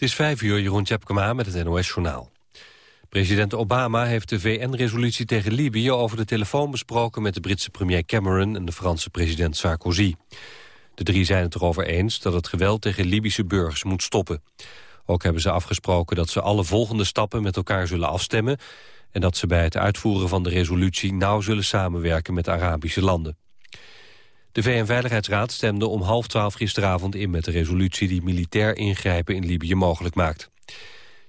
Het is vijf uur, Jeroen Tjepkema met het NOS-journaal. President Obama heeft de VN-resolutie tegen Libië over de telefoon besproken... met de Britse premier Cameron en de Franse president Sarkozy. De drie zijn het erover eens dat het geweld tegen Libische burgers moet stoppen. Ook hebben ze afgesproken dat ze alle volgende stappen met elkaar zullen afstemmen... en dat ze bij het uitvoeren van de resolutie nauw zullen samenwerken met Arabische landen. De VN-veiligheidsraad stemde om half twaalf gisteravond in met de resolutie die militair ingrijpen in Libië mogelijk maakt.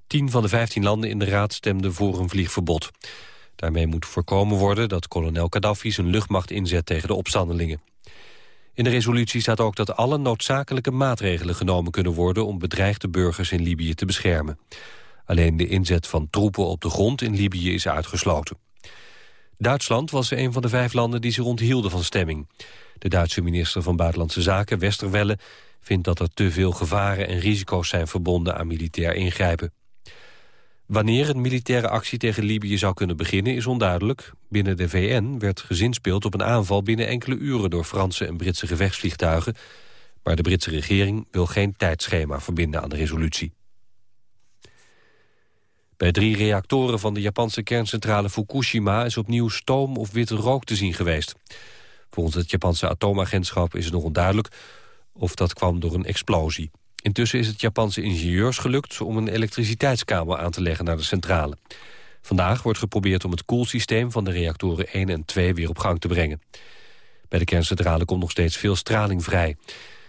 Tien van de vijftien landen in de raad stemden voor een vliegverbod. Daarmee moet voorkomen worden dat kolonel Gaddafi zijn luchtmacht inzet tegen de opstandelingen. In de resolutie staat ook dat alle noodzakelijke maatregelen genomen kunnen worden om bedreigde burgers in Libië te beschermen. Alleen de inzet van troepen op de grond in Libië is uitgesloten. Duitsland was een van de vijf landen die zich onthielden van stemming. De Duitse minister van Buitenlandse Zaken, Westerwelle, vindt dat er te veel gevaren en risico's zijn verbonden aan militair ingrijpen. Wanneer een militaire actie tegen Libië zou kunnen beginnen is onduidelijk. Binnen de VN werd gezinspeeld op een aanval binnen enkele uren door Franse en Britse gevechtsvliegtuigen. Maar de Britse regering wil geen tijdschema verbinden aan de resolutie. Bij drie reactoren van de Japanse kerncentrale Fukushima is opnieuw stoom of witte rook te zien geweest. Volgens het Japanse atoomagentschap is het nog onduidelijk of dat kwam door een explosie. Intussen is het Japanse ingenieurs gelukt om een elektriciteitskabel aan te leggen naar de centrale. Vandaag wordt geprobeerd om het koelsysteem van de reactoren 1 en 2 weer op gang te brengen. Bij de kerncentrale komt nog steeds veel straling vrij.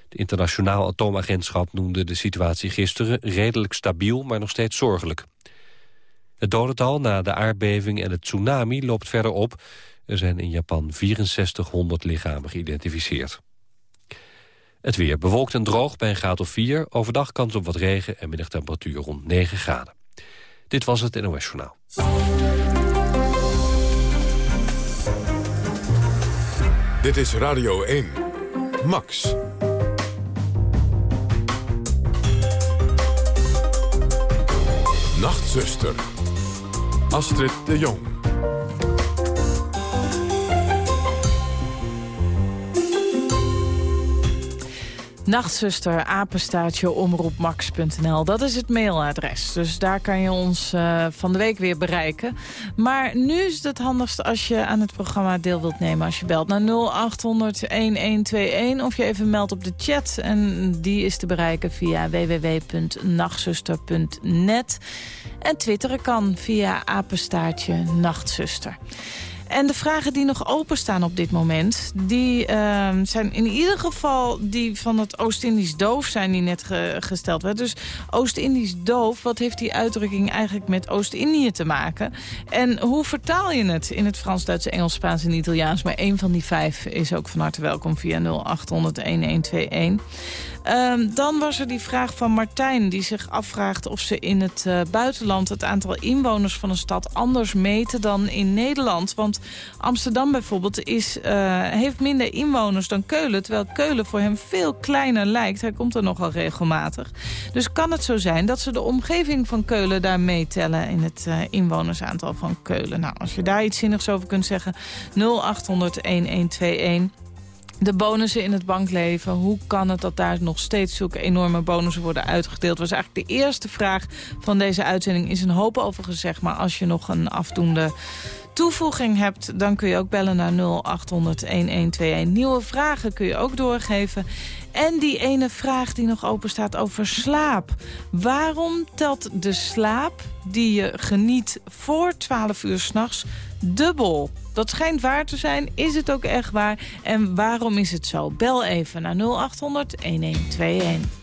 Het internationaal atoomagentschap noemde de situatie gisteren redelijk stabiel, maar nog steeds zorgelijk. Het dodental na de aardbeving en het tsunami loopt verder op. Er zijn in Japan 6400 lichamen geïdentificeerd. Het weer bewolkt en droog bij een graad of 4. Overdag kans op wat regen en middagtemperatuur rond 9 graden. Dit was het NOS Journaal. Dit is Radio 1. Max. Nachtzuster. Astrid de Jong. Nachtzuster, apenstaartje, omroepmax.nl. Dat is het mailadres. Dus daar kan je ons uh, van de week weer bereiken. Maar nu is het het handigst als je aan het programma deel wilt nemen. Als je belt naar 0800-1121 of je even meldt op de chat. En die is te bereiken via www.nachtzuster.net. En twitteren kan via apenstaartje nachtzuster. En de vragen die nog openstaan op dit moment... die uh, zijn in ieder geval die van het Oost-Indisch doof zijn die net gesteld werd. Dus Oost-Indisch doof, wat heeft die uitdrukking eigenlijk met Oost-Indië te maken? En hoe vertaal je het in het Frans, Duits, Engels, Spaans en Italiaans? Maar één van die vijf is ook van harte welkom via 0800-1121. Ehm, dan was er die vraag van Martijn die zich afvraagt of ze in het uh, buitenland het aantal inwoners van een stad anders meten dan in Nederland. Want Amsterdam bijvoorbeeld is, uh, heeft minder inwoners dan Keulen, terwijl Keulen voor hem veel kleiner lijkt. Hij komt er nogal regelmatig. Dus kan het zo zijn dat ze de omgeving van Keulen daar meetellen in het uh, inwonersaantal van Keulen? Nou, als je daar iets zinnigs over kunt zeggen, 0800 1121. De bonussen in het bankleven. Hoe kan het dat daar nog steeds zulke enorme bonussen worden uitgedeeld? Was eigenlijk de eerste vraag van deze uitzending. Is een hoop over gezegd, maar als je nog een afdoende toevoeging hebt... dan kun je ook bellen naar 0800-1121. Nieuwe vragen kun je ook doorgeven. En die ene vraag die nog open staat over slaap. Waarom telt de slaap die je geniet voor 12 uur s'nachts dubbel? Dat schijnt waar te zijn. Is het ook echt waar? En waarom is het zo? Bel even naar 0800 1121.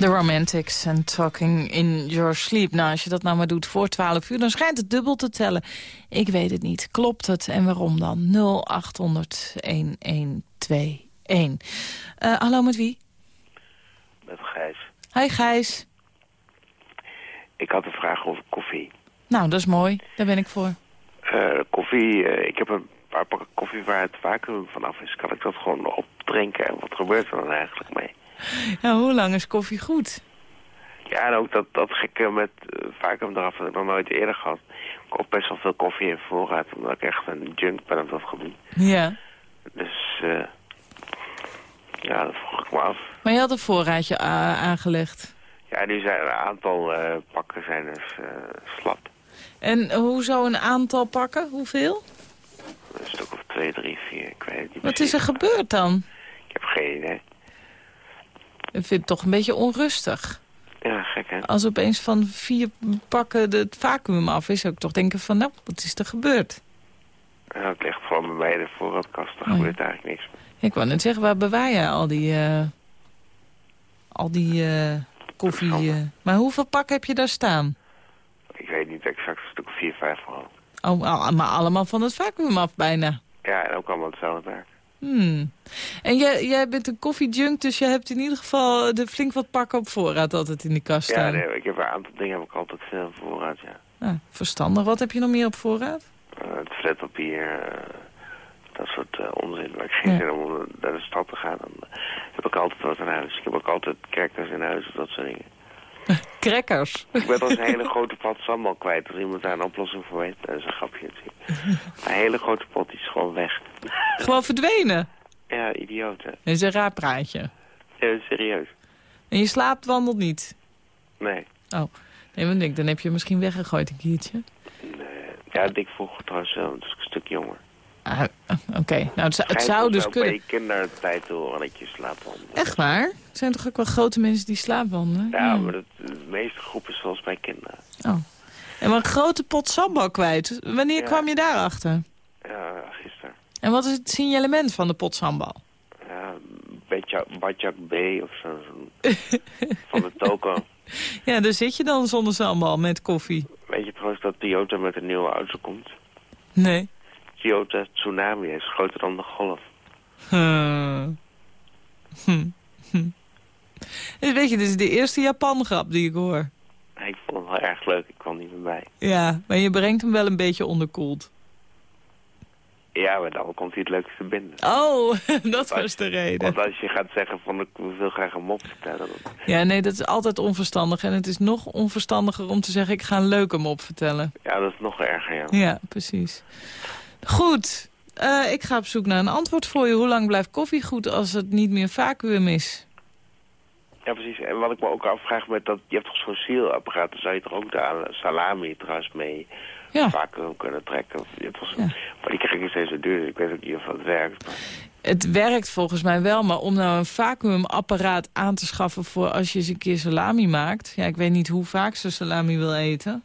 The Romantics and Talking in Your Sleep. Nou, als je dat nou maar doet voor 12 uur, dan schijnt het dubbel te tellen. Ik weet het niet. Klopt het en waarom dan? 0800 1121. Uh, hallo, met wie? Met Gijs. Hi Gijs. Ik had een vraag over koffie. Nou, dat is mooi. Daar ben ik voor. Uh, koffie, uh, ik heb een paar pakken koffie waar het vacuüm vanaf is. Kan ik dat gewoon opdrinken en wat gebeurt er dan eigenlijk mee? Ja, hoe lang is koffie goed? Ja, en ook dat, dat gekke met uh, vacuüm eraf heb ik nog nooit eerder gehad. Ik koop best wel veel koffie in voorraad, omdat ik echt een junk ben op dat gebied. Ja. Dus, uh, ja, dat vroeg ik me af. Maar je had een voorraadje aangelegd? Ja, nu zijn een aantal uh, pakken zijn dus slap. En hoezo een aantal pakken? Hoeveel? Een stuk of twee, drie, vier, ik weet het niet Wat is er gebeurd dan? Ik heb geen idee. Ik vind het toch een beetje onrustig. Ja, gek hè? Als opeens van vier pakken het vacuüm af is, zou ik toch denken van, nou, wat is er gebeurd? Ja, het ligt gewoon bij mij in de voorraadkast, er Oh, ja. gebeurt eigenlijk niks. Ik wou net zeggen, waar bewaar al die, uh, al die uh, koffie... Uh, maar hoeveel pakken heb je daar staan? Ik weet niet exact, een stuk vier, vijf vooral. Oh, maar allemaal van het vacuüm af bijna. Ja, en ook allemaal hetzelfde werk. Hmm. En jij, jij bent een koffiejunk, dus je hebt in ieder geval de flink wat pakken op voorraad altijd in die kast Ja, staan. nee, ik heb een aantal dingen heb ik altijd veel op voorraad, ja. Ah, verstandig. Wat heb je nog meer op voorraad? Uh, het flatpapier, uh, dat soort uh, onzin. Maar ik geen Ja. zin om naar de stad te gaan. Dan heb ik altijd wat in huis. Ik heb ook altijd crackers in huis of dat soort dingen. Crackers. Ik ben als een hele grote pot sambal kwijt. Als iemand daar een oplossing voor weet, dat is een grapje natuurlijk. Een hele grote pot is gewoon weg. Gewoon verdwenen? Ja, idioot hè. Dat is een raar praatje. Ja, serieus. En je slaapt, wandelt niet? Nee. Oh, nee, want ik, dan heb je misschien weggegooid een keertje. nee. Ja, dik vroeger trouwens wel, want ik een stuk jonger. Ah, Oké, okay. nou het, zou- het dus kunnen. bij je kindertijd te horen dat je slaapwandelt. Echt waar? Er zijn toch ook wel grote mensen die slaapwandelen? Ja, maar dat, de meeste groepen zoals bij kinderen. Oh. En maar een grote pot sambal kwijt. Wanneer Ja. kwam je daarachter? Ja, gisteren. En wat is het signalement van de pot sambal? Ja, Badjak B of zo. van de toko. Ja, daar zit je dan zonder sambal met koffie. Weet je trouwens dat Toyota met een nieuwe auto komt? Nee. Toyota Tsunami is groter dan de Golf. Hm. Hm. Dus weet je, dit is de eerste Japan-grap die ik hoor. Ik vond het wel erg leuk, ik kwam niet meer bij. Ja, maar je brengt hem wel een beetje onderkoeld. Ja, maar dan komt hij het leukste binnen. Oh, dat was de reden. Want als je gaat zeggen van ik wil graag een mop vertellen... Dan, Ja, nee, dat is altijd onverstandig. En het is nog onverstandiger om te zeggen... ik ga een leuke mop vertellen. ja, dat is nog erger, ja. Ja, precies. Goed. Eh, ik ga op zoek naar een antwoord voor je. Hoe lang blijft koffie goed als het niet meer vacuüm is? Ja, precies. En wat ik me ook afvraag met dat... Je hebt toch zo'n sealapparaat, dan zou je toch ook de salami trouwens mee Ja, vacuüm kunnen trekken. Je hebt toch Ja. Maar die krijg ik steeds zo duur. Ik weet ook niet of dat werkt. Het werkt volgens mij wel. Maar om nou een vacuümapparaat aan te schaffen... voor als je eens een keer salami maakt... Ja, ik weet niet hoe vaak ze salami wil eten.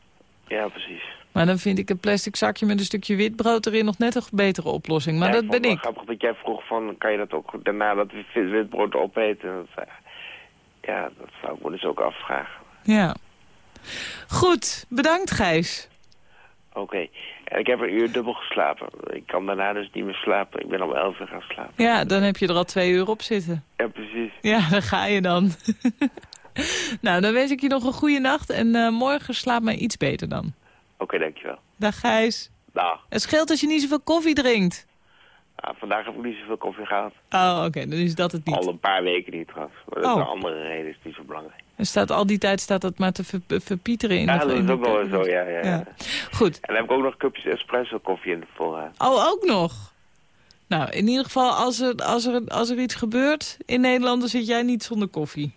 Ja, precies. Maar dan vind ik een plastic zakje met een stukje witbrood erin... nog net een betere oplossing. Maar Ja, dat ben ik. grappig dat jij vroeg van, kan je dat ook daarna dat wit- witbrood opeten? Dat, eh, ja, dat zou ik me dus ook afvragen. Ja. Goed, bedankt Gijs. Oké, ik heb een uur dubbel geslapen. Ik kan daarna dus niet meer slapen. Ik ben om elf uur gaan slapen. Ja, dan heb je er al twee uur op zitten. Ja, precies. Ja, daar ga je dan. nou, dan wens ik je nog een goede nacht. En eh, morgen slaap maar iets beter dan. Oké, dankjewel. Dag Gijs. Dag. Het scheelt als je niet zoveel koffie drinkt. Nou, vandaag heb ik niet zoveel koffie gehad. Oh, oké, dan is dat het niet. Al een paar weken niet trouwens. Maar dat is Oh. een andere reden, is niet zo belangrijk. Er staat al die tijd staat dat maar te ver- verpieteren in ja, de dat in is ook wel zo, ja, ja, ja. Ja. Goed. En dan heb ik ook nog cupjes espresso koffie in de voorraad. Oh, ook nog. Nou, in ieder geval, als er, als er, als er iets gebeurt in Nederland... dan zit jij niet zonder koffie.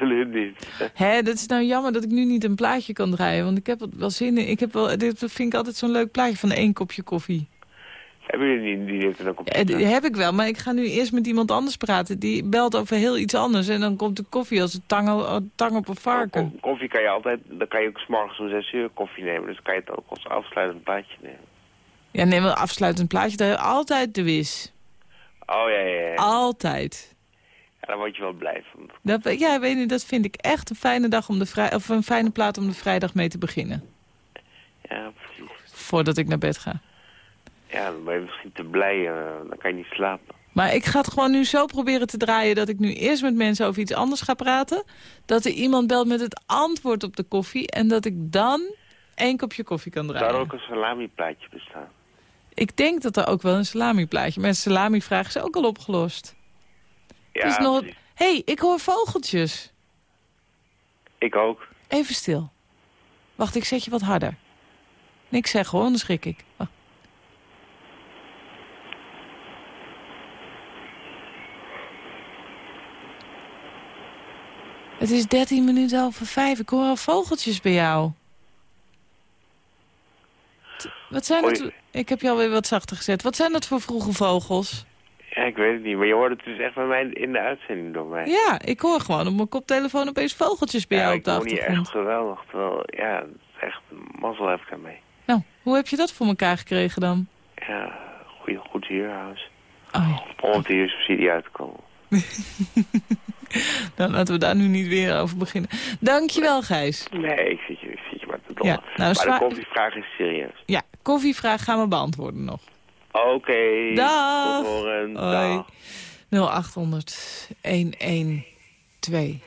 Absoluut niet. Hé, dat is nou jammer dat ik nu niet een plaatje kan draaien. Want ik heb er wel zin in. Ik heb wel, dit vind ik altijd zo'n leuk plaatje van één kopje koffie. Hebben jullie die, die heeft op Ja, die heb ik wel, maar ik ga nu eerst met iemand anders praten. Die belt over heel iets anders. En dan komt de koffie als een tang, tang op een varken. Ko- Koffie kan je altijd, dan kan je ook 's morgens om 6 uur koffie nemen. Dus kan je het ook als afsluitend plaatje nemen. Ja, neem een afsluitend plaatje. Daar altijd de wis. Oh ja, ja, ja. Altijd. Daar word je wel blij van. Dat, ja, weet je, dat vind ik echt een fijne dag om de vrij, of een fijne plaat om de vrijdag mee te beginnen. Ja, precies. Voordat ik naar bed ga. Ja, dan ben je misschien te blij, uh, dan kan je niet slapen. Maar ik ga het gewoon nu zo proberen te draaien... dat ik nu eerst met mensen over iets anders ga praten. Dat er iemand belt met het antwoord op de koffie... en dat ik dan één kopje koffie kan draaien. Zou er ook een salami-plaatje bestaan? Ik denk dat er ook wel een salami-plaatje... maar een salami-vraag is ook al opgelost. Ja, Dus nog... hey, ik hoor vogeltjes. ik ook. Even stil. Wacht, ik zet je wat harder. Niks zeggen hoor, dan schrik ik. Het is 13 minuten over vijf. Ik hoor al vogeltjes bij jou. T- Wat zijn Hoi. dat? Ik heb je alweer wat zachter gezet. Wat zijn dat voor vroege vogels? Ja, ik weet het niet, maar je hoort het dus echt bij mij in de uitzending door mij. Ja, ik hoor gewoon op mijn koptelefoon opeens vogeltjes bij ja, jou op de ik hoor niet achtergrond. echt geweldig, terwijl, ja, echt mazzel heb ik daarmee. Nou, hoe heb je dat voor elkaar gekregen dan? Ja, goeie, goed huurhuis. Oh, Om op de huursubsidie uit te komen. dan laten we daar nu niet weer over beginnen. Dankjewel, Gijs. Nee, ik zit je, ik zit je maar te dollen. Ja, nou, maar de koffievraag is serieus. Ja, koffievraag gaan we beantwoorden nog. Oké. Dag. Tot. Hoi. Dag. 0800 112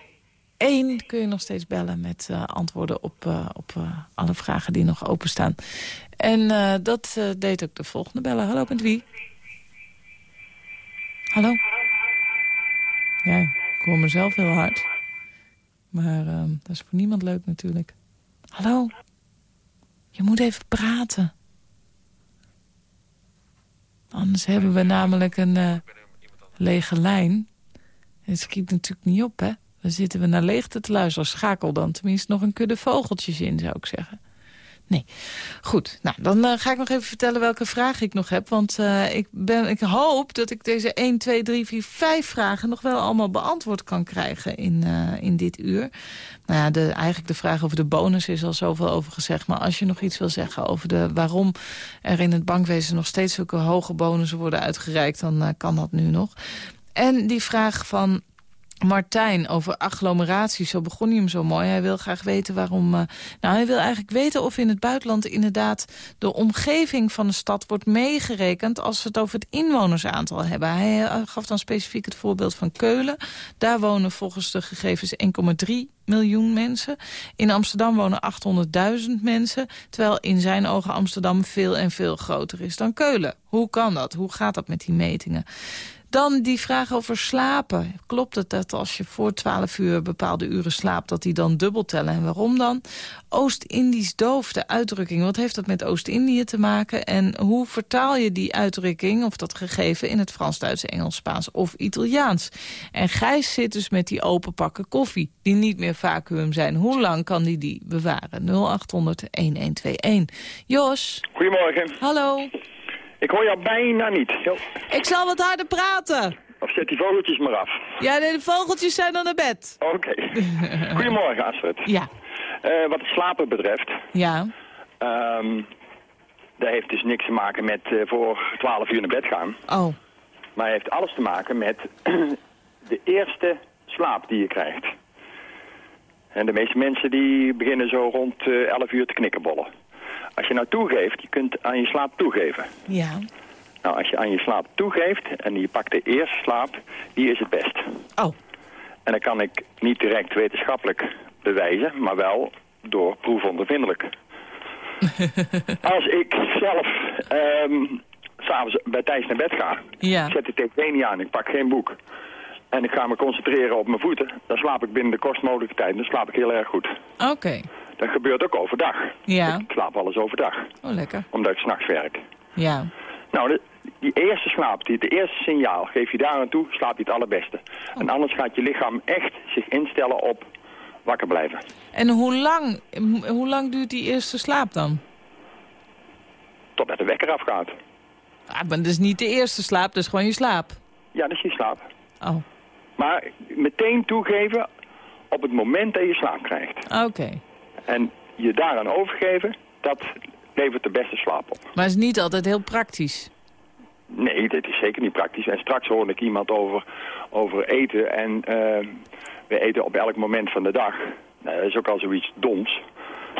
1 kun je nog steeds bellen met eh, antwoorden op, eh, op eh, alle vragen die nog openstaan. En dat deed ook de volgende bellen. Hallo, met wie? Hallo? Ja, ik hoor mezelf heel hard. Maar eh, dat is voor niemand leuk natuurlijk. Hallo? Je moet even praten. Anders hebben we namelijk een eh, lege lijn. Het schiet natuurlijk niet op, hè? Dan zitten we naar leegte te luisteren. Schakel dan tenminste nog een kudde vogeltjes in, zou ik zeggen. Nee. Goed, nou, dan eh, ga ik nog even vertellen welke vraag ik nog heb. Want eh, ik, ben, ik hoop dat ik deze 1, 2, 3, 4, 5 vragen... nog wel allemaal beantwoord kan krijgen in, eh, in dit uur. Nou ja, de, eigenlijk de vraag over de bonus is al zoveel over gezegd. Maar als je nog iets wil zeggen over de, waarom er in het bankwezen... nog steeds zulke hoge bonussen worden uitgereikt... dan kan dat nu nog. En die vraag van Martijn over agglomeratie, zo begon hij hem zo mooi. Hij wil graag weten waarom... eh, nou, hij wil eigenlijk weten of in het buitenland inderdaad... de omgeving van de stad wordt meegerekend... als we het over het inwonersaantal hebben. Hij eh, gaf dan specifiek het voorbeeld van Keulen. Daar wonen volgens de gegevens 1,3 miljoen mensen. In Amsterdam wonen 800.000 mensen... terwijl in zijn ogen Amsterdam veel en veel groter is dan Keulen. Hoe kan dat? Hoe gaat dat met die metingen? Dan die vraag over slapen. Klopt het dat als je voor 12 uur bepaalde uren slaapt... dat die dan dubbel tellen? En waarom dan? Oost-Indisch doof, de uitdrukking. Wat heeft dat met Oost-Indië te maken? En hoe vertaal je die uitdrukking of dat gegeven... in het Frans, Duits, Engels, Spaans of Italiaans? En Gijs zit dus met die open pakken koffie... die niet meer vacuüm zijn. Hoe lang kan die die bewaren? 0800-1121. Jos, Goedemorgen. hallo. Ik hoor jou bijna niet. Jo. Ik zal wat harder praten. Of zet die vogeltjes maar af. Ja, nee, de vogeltjes zijn al naar bed. Oké. Goedemorgen, Astrid. Ja, Eh, wat het slapen betreft, ja. ehm, dat heeft dus niks te maken met eh, voor 12 uur naar bed gaan. Oh, Maar heeft alles te maken met de eerste slaap die je krijgt. En de meeste mensen die beginnen zo rond eh 11 uur te knikkenbollen. Als je nou toegeeft, je kunt aan je slaap toegeven. ja. Nou, als je aan je slaap toegeeft en je pakt de eerste slaap, die is het best. Oh, En dat kan ik niet direct wetenschappelijk bewijzen, maar wel door proefondervindelijk. Als ik zelf ehm s'avonds bij Thijs naar bed ga, ja. ik zet de tv niet aan, ik pak geen boek. En ik ga me concentreren op mijn voeten, dan slaap ik binnen de kortst mogelijke tijd. Dan slaap ik heel erg goed. Oké. Dat gebeurt ook overdag. Ja. Ik slaap alles overdag, Oh, lekker. omdat ik s'nachts werk. Ja. Nou, de, die eerste slaap, die, de eerste signaal, geef je daar aan toe, slaap je het allerbeste. En anders gaat je lichaam echt zich instellen op wakker blijven. En hoe lang, hoe lang duurt die eerste slaap dan? Totdat de wekker afgaat. Ah, maar dat is niet de eerste slaap, dat is gewoon je slaap. Ja, dat is je slaap. Oh, Maar meteen toegeven op het moment dat je slaap krijgt. oké. En je daaraan overgeven, dat levert de beste slaap op. Maar het is niet altijd heel praktisch. Nee, dit is zeker niet praktisch. En straks hoorde ik iemand over, over eten. En eh, we eten op elk moment van de dag. Nou, dat is ook al zoiets doms.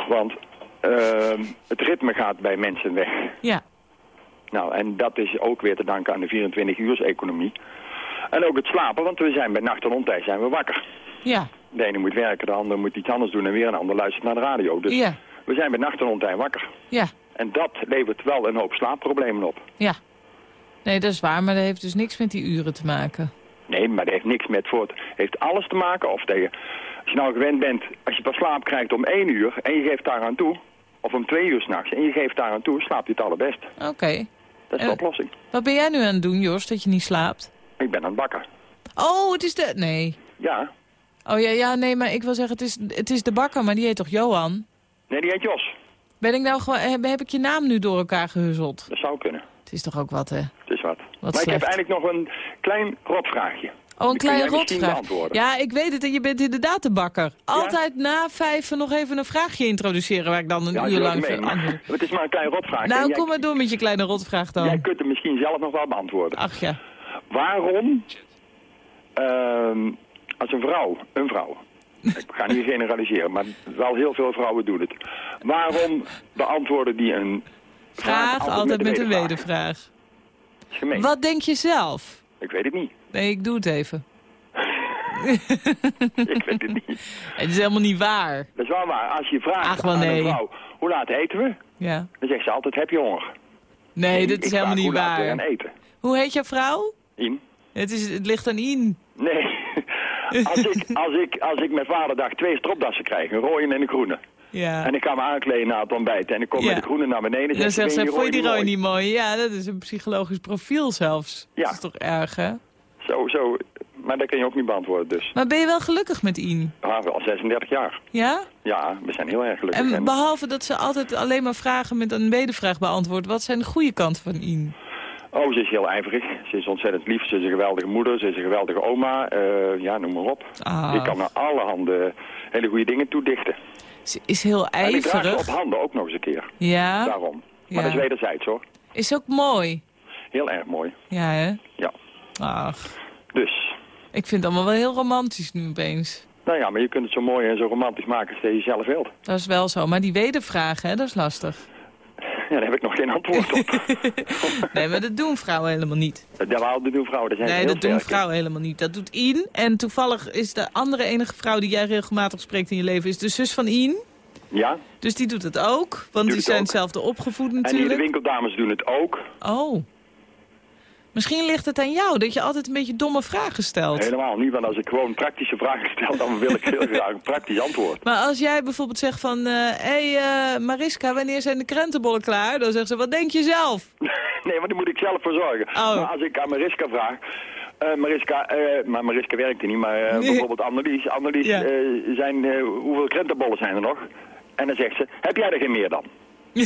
Want eh, het ritme gaat bij mensen weg. Ja. Nou, en dat is ook weer te danken aan de 24-uurs-economie. En ook het slapen, want we zijn bij nacht en ontijd zijn we wakker. Ja. De ene moet werken, de ander moet iets anders doen en weer een ander luistert naar de radio. Dus Ja. we zijn bij nacht en wakker. Ja. En dat levert wel een hoop slaapproblemen op. Ja. Nee, dat is waar, maar dat heeft dus niks met die uren te maken. Nee, maar dat heeft niks met voort. heeft alles te maken of dat je, als je nou gewend bent, als je pas slaap krijgt om één uur en je geeft daar aan toe, of om twee uur s'nachts en je geeft daar aan toe, slaap je het allerbest. Oké. Dat is Eh. de oplossing. Wat ben jij nu aan het doen, Jos, dat je niet slaapt? Ik ben aan het bakken. Oh, het is de... Nee. Ja. Oh ja, ja, nee, maar ik wil zeggen, het is, het is de bakker, maar die heet toch Johan? Nee, die heet Jos. Ben ik nou gewoon... Heb, heb ik je naam nu door elkaar gehuzzeld? Dat zou kunnen. Het is toch ook wat, hè? Het is wat. maar slecht. ik heb eigenlijk nog een klein rotvraagje. Oh, een kleine rotvraag. Ja, ik weet het. En je bent inderdaad de bakker. Altijd na vijf nog even een vraagje introduceren... waar ik dan een Ja, uur lang... mee, maar Het is maar een klein rotvraagje. En Nou, jij, kom maar door met je kleine rotvraag dan. Jij kunt hem misschien zelf nog wel beantwoorden. Ach ja. Waarom, ehm, als een vrouw, een vrouw, ik ga niet generaliseren, maar wel heel veel vrouwen doen het. Waarom beantwoorden die een vraag, Vraag altijd met een wedervraag? gemeen. Wat denk je zelf? Ik weet het niet. Nee, ik doe het even. Ik weet het niet. Het is helemaal niet waar. Dat is wel waar. Als je vraagt Ach, wel aan nee. een vrouw, hoe laat eten we? Ja. Dan zegt ze altijd, heb je honger? Nee, dat is helemaal niet hoe laat we gaan waar. eten? Hoe heet jouw vrouw? In? Het, is, het ligt aan Ien. Nee. als, ik, als, ik, als ik met vaderdag twee stropdassen krijg, een rode en een groene. Ja. En ik ga me aankleden na het ontbijt en ik kom Ja. met de groene naar beneden. Dan zegt ze, "Vind je vond je die rooi mooi?" niet mooi? Ja, dat is een psychologisch profiel zelfs. Ja. Dat is toch erg, hè? Zo, zo. Maar dat kun je ook niet beantwoorden dus. Maar ben je wel gelukkig met Ien? Ah, wel 36 jaar. Ja? Ja, we zijn heel erg gelukkig. En behalve dat ze altijd alleen maar vragen met een wedervraag beantwoordt... wat zijn de goede kanten van Ien? Oh, ze is heel ijverig. Ze is ontzettend lief. Ze is een geweldige moeder. Ze is een geweldige oma. Eh, ja, noem maar op. Ah. Ik kan naar alle handen hele goede dingen toedichten. Ze is heel En ik ijverig. op handen ook nog eens een keer. Ja, Daarom. Maar Ja. dat is wederzijds hoor. is ook mooi. Heel erg mooi. Ja, hè? Ja. Ach, Dus, ik vind het allemaal wel heel romantisch nu opeens. nou ja, maar je kunt het zo mooi en zo romantisch maken als je zelf wilt. Dat is wel zo. Maar die wedervraag, hè, dat is lastig. Ja, daar heb ik nog geen antwoord op. Nee, maar dat doen vrouwen helemaal niet. dat wel, dat doen vrouwen. Daar zijn Nee, dat doen vrouwen helemaal niet. Dat doet Ien. En toevallig is de andere enige vrouw die jij regelmatig spreekt in je leven... is de zus van Ien. Ja, Dus die doet het ook. Want die zijn ook. hetzelfde opgevoed en hier de natuurlijk. winkeldames doen het ook. Oh. Misschien ligt het aan jou dat je altijd een beetje domme vragen stelt. Helemaal niet, want als ik gewoon praktische vragen stel, dan wil ik heel graag een praktisch antwoord. Maar als jij bijvoorbeeld zegt van... Hé hey, eh, Mariska, wanneer zijn de krentenbollen klaar? Dan zegt ze, wat denk je zelf? Nee, maar daar moet ik zelf voor zorgen. Oh. Maar als ik aan Mariska vraag... eh, Mariska, eh, maar Mariska werkt er niet, maar eh, Nee. bijvoorbeeld Annelies. Annelies, Ja. eh, zijn, eh, hoeveel krentenbollen zijn er nog? En dan zegt ze, heb jij er geen meer dan?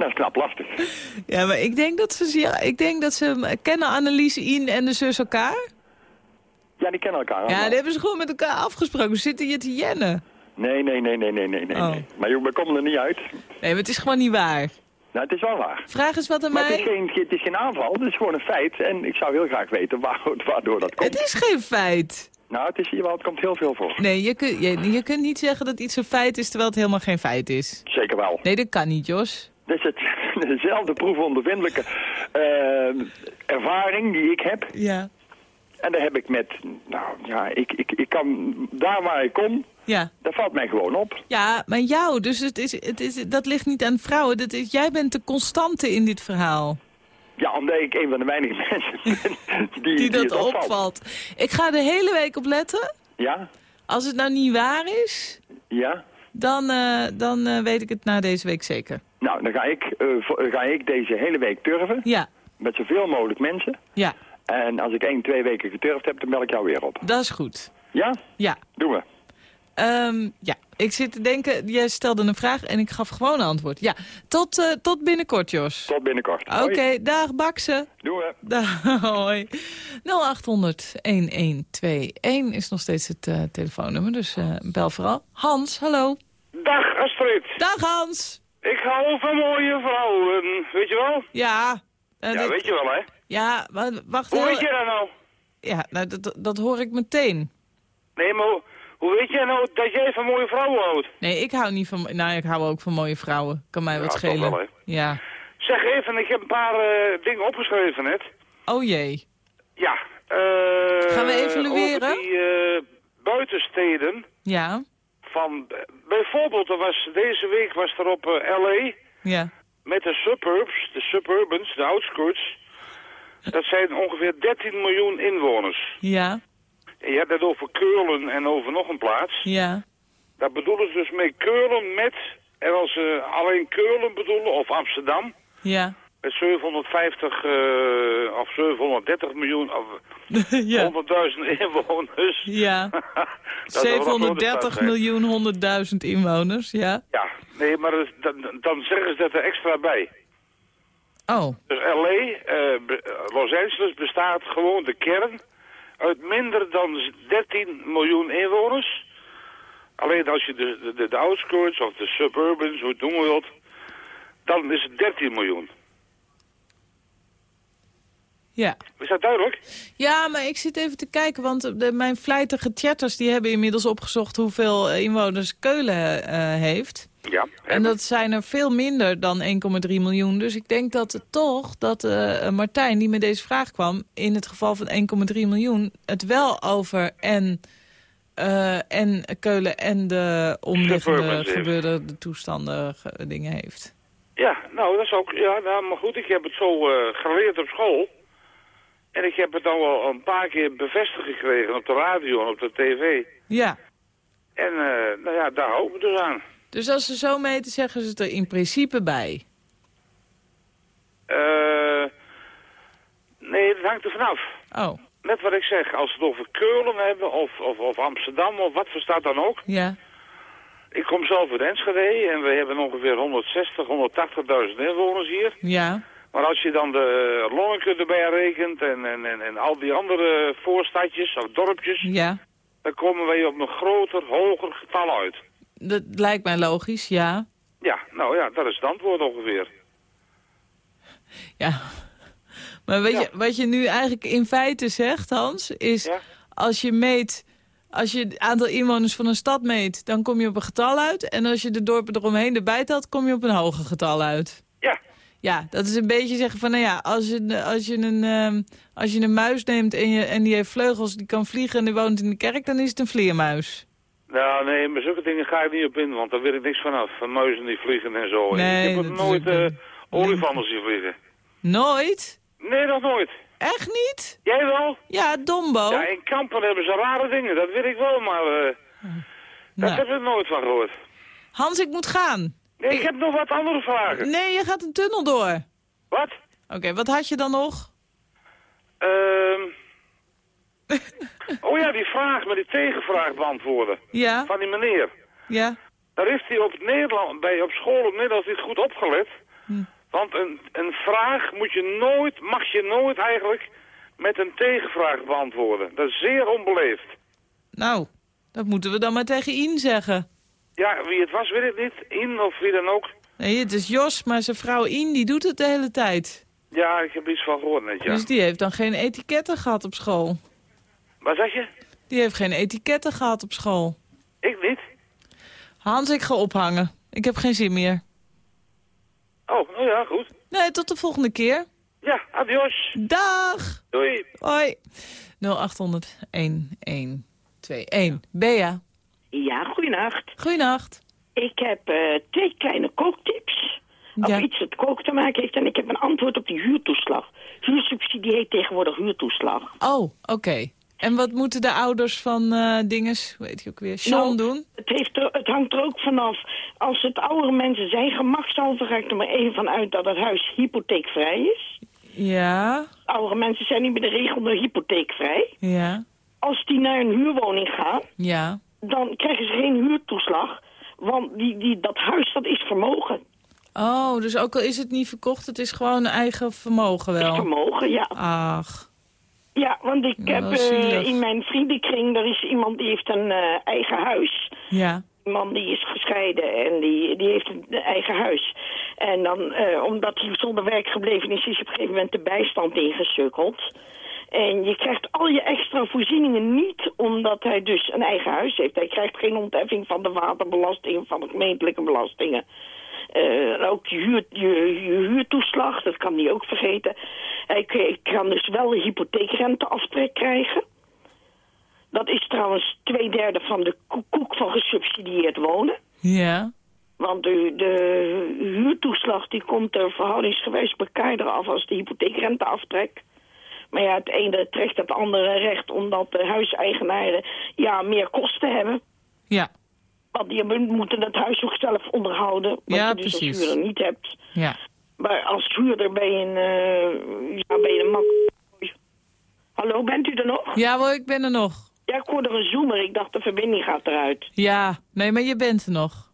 dat is knap lastig. Ja, maar ik denk dat ze... Ja, ik denk dat ze... Kennen Annelies, Ien en de zus elkaar? Ja, die kennen elkaar Ja, die hebben ze gewoon met elkaar afgesproken. Ze zitten hier te jennen. Nee, nee, nee, nee, nee, nee, nee. Oh. nee. Maar joh, we komen er niet uit. Nee, maar het is gewoon niet waar. Nou, het is wel waar. Vraag eens wat aan Maar het is, mij. geen, het is geen aanval, het is gewoon een feit. En ik zou heel graag weten waar, waardoor dat komt. Het is geen feit. Nou, het is hier wel, het komt heel veel voor. Nee, je, kun, je, je kunt niet zeggen dat iets een feit is terwijl het helemaal geen feit is. Zeker wel. Nee, dat kan niet, Jos. Dat is het, dezelfde proefondervindelijke eh, ervaring die ik heb. Ja. En daar heb ik met, nou ja, ik, ik, ik kan, daar waar ik kom, Ja. dat valt mij gewoon op. Ja, maar jou, dus het is, het is, dat ligt niet aan vrouwen. Dat is, jij bent de constante in dit verhaal. Ja, omdat ik een van de weinige mensen ben die, Die dat opvalt. Ik ga de hele week op letten. Ja, Als het nou niet waar is, ja. dan, eh, dan eh, weet ik het na deze week zeker. Nou, dan ga ik, eh, ga ik deze hele week turven Ja, met zoveel mogelijk mensen. ja, En als ik één, twee weken geturfd heb, dan bel ik jou weer op. dat is goed. Ja? Ja, Doen we. Ehm, ja. ik zit te denken, jij stelde een vraag en ik gaf gewoon een antwoord. Ja, tot, eh, tot binnenkort, Jos. Tot binnenkort. Oké, dag, baksen. Doen we. Dag, hoi. 0800-1121 is nog steeds het eh, telefoonnummer, dus eh, bel vooral. Hans, hallo. Dag Astrid. Dag Hans. Ik hou van mooie vrouwen, weet je wel? Ja. Ja, dit- weet je wel, hè? Ja, wa- wacht Hoe heel- weet jij dat nou? Ja, nou, dat, dat hoor ik meteen. Nee, maar hoe, hoe weet jij nou dat jij van mooie vrouwen houdt? Nee, ik hou niet van... Nou, ik hou ook van mooie vrouwen. Kan mij Ja, wat schelen. wel, ja. Zeg even, ik heb een paar eh, dingen opgeschreven net. Oh jee. Ja. eh Gaan we evalueren? Die eh, buitensteden Ja. Van... Bijvoorbeeld, er was, deze week was er op eh, L.A. Ja. met de suburbs, de suburbans, de outskirts. Dat zijn ongeveer 13 miljoen inwoners. Ja. En je hebt het over Keulen en over nog een plaats. Ja. Daar bedoelen ze dus mee Keulen met... En als ze alleen Keulen bedoelen, of Amsterdam... Ja. Met 750 eh, of 730 miljoen of ja. 100.000 inwoners. Ja. Dat is wel een grote 730 stad, hè? miljoen 100.000 inwoners, ja. Ja, nee, maar dat- dan, dan zeggen ze dat er extra bij. Oh, Dus LA, eh, be- Los Angeles bestaat gewoon de kern uit minder dan 13 miljoen inwoners. Alleen als je de, de, de, outskirts of de suburbans, hoe het noemen wilt, dan is het 13 miljoen. Ja. Is dat duidelijk? Ja, maar ik zit even te kijken, want de, mijn vlijtige chatters... die hebben inmiddels opgezocht hoeveel eh, inwoners Keulen eh, heeft. Ja. En dat zijn er veel minder dan 1,3 miljoen. Dus ik denk dat het toch, dat eh, Martijn, die met deze vraag kwam... in het geval van 1,3 miljoen, het wel over en, eh, en Keulen... en de omliggende gebeurde de toestanden ge- dingen heeft. Ja, nou, dat is ook... Ja, nou, maar goed, ik heb het zo eh, geleerd op school. En ik heb het al een paar keer bevestigd gekregen op de radio en op de tv. Ja, En eh, nou ja, daar hoop ik dus aan. dus als ze zo meten, zeggen ze het er in principe bij. Eh, nee, dat hangt er vanaf. Oh, Net wat ik zeg, als we het over Keulen hebben of, of, of Amsterdam of wat voor stad dan ook. ja. Ik kom zelf uit Enschede en we hebben ongeveer 160, 180.000 inwoners hier. Ja, Maar als je dan de Lonneke erbij rekent en, en, en, en al die andere voorstadjes of dorpjes, ja. dan komen wij op een groter, hoger getal uit. Dat lijkt mij logisch, ja. Ja, nou ja, dat is het antwoord ongeveer. Ja. Maar weet Ja. je, wat je nu eigenlijk in feite zegt, Hans, is Ja. als je meet, als je het aantal inwoners van een stad meet, dan kom je op een getal uit. En als je de dorpen eromheen erbij telt, kom je op een hoger getal uit. Ja, dat is een beetje zeggen van, nou ja, als je, als je, een, ehm, als je een muis neemt en, je, en die heeft vleugels, die kan vliegen en die woont in de kerk, dan is het een vleermuis. nou nee, maar zulke dingen ga ik niet op in, want daar weet ik niks vanaf. Van muizen die vliegen en zo. Nee, ik heb nooit ook eh olifanters zien vliegen. Nooit? Nee, nog nooit. Echt niet? Jij wel? Ja, Dombo. Ja, in kampen hebben ze rare dingen, dat weet ik wel, maar eh daar Nou. heb ik nooit van gehoord. Hans, ik moet gaan. Nee, ik heb nog wat andere vragen. Nee, je gaat een tunnel door. Wat? Oké, wat had je dan nog? Ehm oh ja, die vraag met die tegenvraag beantwoorden. Ja, Van die meneer. ja. Daar heeft hij op, Nederland, bij, op school op Nederlands niet goed opgelet. Hm. Want een, een vraag moet je nooit, mag je nooit eigenlijk met een tegenvraag beantwoorden. Dat is zeer onbeleefd. Nou, dat moeten we dan maar tegen Ian zeggen. Ja, wie het was weet ik niet. In of wie dan ook. Nee, het is Jos, maar zijn vrouw Ian die doet het de hele tijd. Ja, ik heb iets van gehoord net, ja. Dus die heeft dan geen etiketten gehad op school. Wat zeg je? Die heeft geen etiketten gehad op school. Ik niet. Hans, ik ga ophangen. Ik heb geen zin meer. Oh, nou ja, goed. Nee, tot de volgende keer. Ja, adios. Dag! Doei. Hoi. 0800 1121. Bea, Ja, goedenacht. goeienacht. Ik heb eh, twee kleine kooktips. Of Ja. iets dat kook te maken heeft. En ik heb een antwoord op die huurtoeslag. Huursubsidie heet tegenwoordig huurtoeslag. Oh, oké. En wat moeten de ouders van eh dinges, hoe heet je ook weer, Sean Nou, doen? Het, heeft er, het hangt er ook vanaf. Als het oudere mensen zijn gemakshalve ga ik er maar even van uit dat het huis hypotheekvrij is. Ja, Oudere mensen zijn niet met de regel hypotheekvrij. ja, Als die naar een huurwoning gaan, ja. Dan krijgen ze geen huurtoeslag. Want die, die, dat huis, dat is vermogen. Oh, dus ook al is het niet verkocht, het is gewoon eigen vermogen Is wel. vermogen, ja. Ach, Ja, want ik Ja, heb eh, in mijn vriendenkring, er is iemand die heeft een eh, eigen huis. ja, man die is gescheiden en die, die heeft een eigen huis. En dan, eh, omdat hij zonder werk gebleven is, is hij op een gegeven moment de bijstand ingesukkeld. En je krijgt al je extra voorzieningen niet omdat hij dus een eigen huis heeft. Hij krijgt geen ontheffing van de waterbelasting, van de gemeentelijke belastingen. Uh, ook je, huur, je, je, huurtoeslag, dat kan hij ook vergeten. Hij kan dus wel de hypotheekrenteaftrek krijgen. Dat is trouwens twee derde van de koek van gesubsidieerd wonen. Ja. Want de, de huurtoeslag die komt er verhoudingsgewijs bekijder af als de hypotheekrenteaftrek. Maar ja, het ene trekt het andere recht omdat de huiseigenaren ja, meer kosten hebben. Ja. Want die moeten het huis ook zelf onderhouden. Wat ja, je dus precies. als huurder niet hebt. Ja. Maar als huurder ben je een, uh, ja, ben je een mak... Hallo, bent u er nog? Ja hoor, ik ben er nog. Ja, ik hoorde een zoemer. Ik dacht de verbinding gaat eruit. Ja, nee, maar je bent er nog.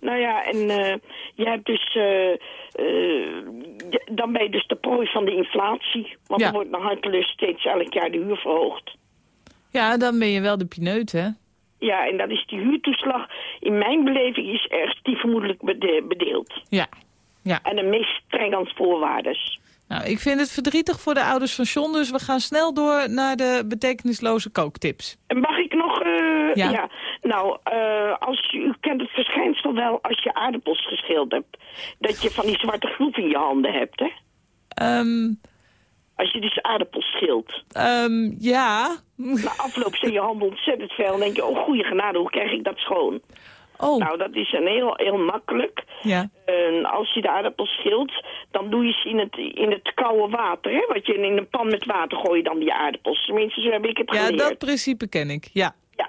Nou ja, en uh, je hebt dus... Uh, dan ben je dus de prooi van de inflatie. Want Ja. er wordt naar hartelust steeds elk jaar de huur verhoogd. Ja, dan ben je wel de pineut, hè? Ja, en dat is die huurtoeslag. In mijn beleving is erg die vermoedelijk bede- bedeeld. Ja. Ja. En de meest streng aan voorwaardes. Nou, ik vind het verdrietig voor de ouders van John, dus we gaan snel door naar de betekenisloze kooktips. Mag ik nog... eh, Ja. Nou, eh, als u, u kent het verschijnsel wel als je aardappels geschild hebt. Dat je van die zwarte groef in je handen hebt, hè? Ehm, Als je dus aardappels schilt. ehm, ja. Na afloop zijn je handen ontzettend veel. En denk je, oh goede genade, hoe krijg ik dat schoon? Oh, Nou, dat is een heel, heel makkelijk. ja. En als je de aardappels schilt, dan doe je ze in het, in het koude water. Hè? Wat je in een pan met water gooi je dan die aardappels. Tenminste, zo heb ik het Ja, geleerd. dat principe ken ik, ja. Ja.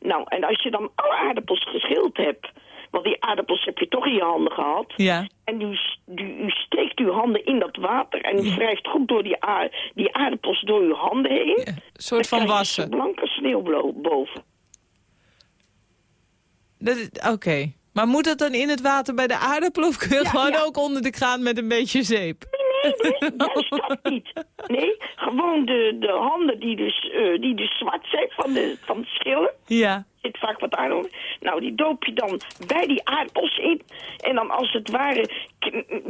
Nou, en als je dan alle aardappels geschild hebt... want die aardappels heb je toch in je handen gehad... Ja, en u, u, u steekt uw handen in dat water... en u wrijft goed door die, die aardappels door uw handen heen... een soort van wassen. blanke sneeuw boven. Oké. Maar moet dat dan in het water bij de aardappel of kun je Ja, gewoon ja. ook onder de kraan met een beetje zeep? Nee, nee, juist dat niet. Nee, gewoon de, de handen die dus, eh, die dus zwart zijn van, de, van schillen. Ja. zit vaak wat aardappels. Nou, die doop je dan bij die aardappels in. En dan als het ware,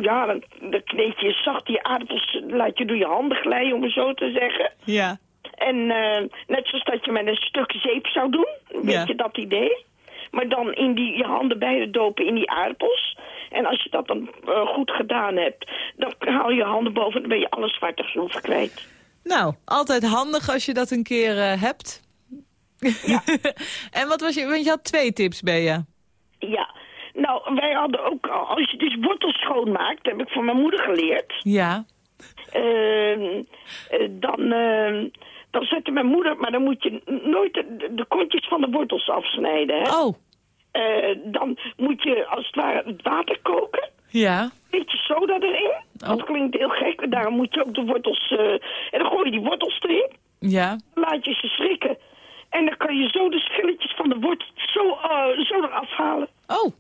ja, dan, dan kneed je zacht die aardappels, laat je door je handen glijden, om het zo te zeggen. Ja. En eh, net zoals dat je met een stuk zeep zou doen, weet Ja. je dat idee? Maar dan in die, je handen beide dopen in die aardappels. En als je dat dan eh, goed gedaan hebt, dan haal je je handen boven en dan ben je alle zwarte groeven kwijt. Nou, altijd handig als je dat een keer eh, hebt. en wat was je, want je had twee tips bij je. Ja, nou, wij hadden ook, al- als je dus wortels schoonmaakt, heb ik van mijn moeder geleerd. Ja. Ehm, eh, dan, ehm, dan zette mijn moeder, maar dan moet je nooit de, de kontjes van de wortels afsnijden. Hè? Oh, Eh, dan moet je als het ware het water koken. ja. Een beetje soda erin. Dat Oh. klinkt heel gek. Daarom moet je ook de wortels... eh, en dan gooi je die wortels erin. Ja. Laat je ze schrikken. En dan kan je zo de schilletjes van de wortels zo, eh, zo eraf halen. Oh,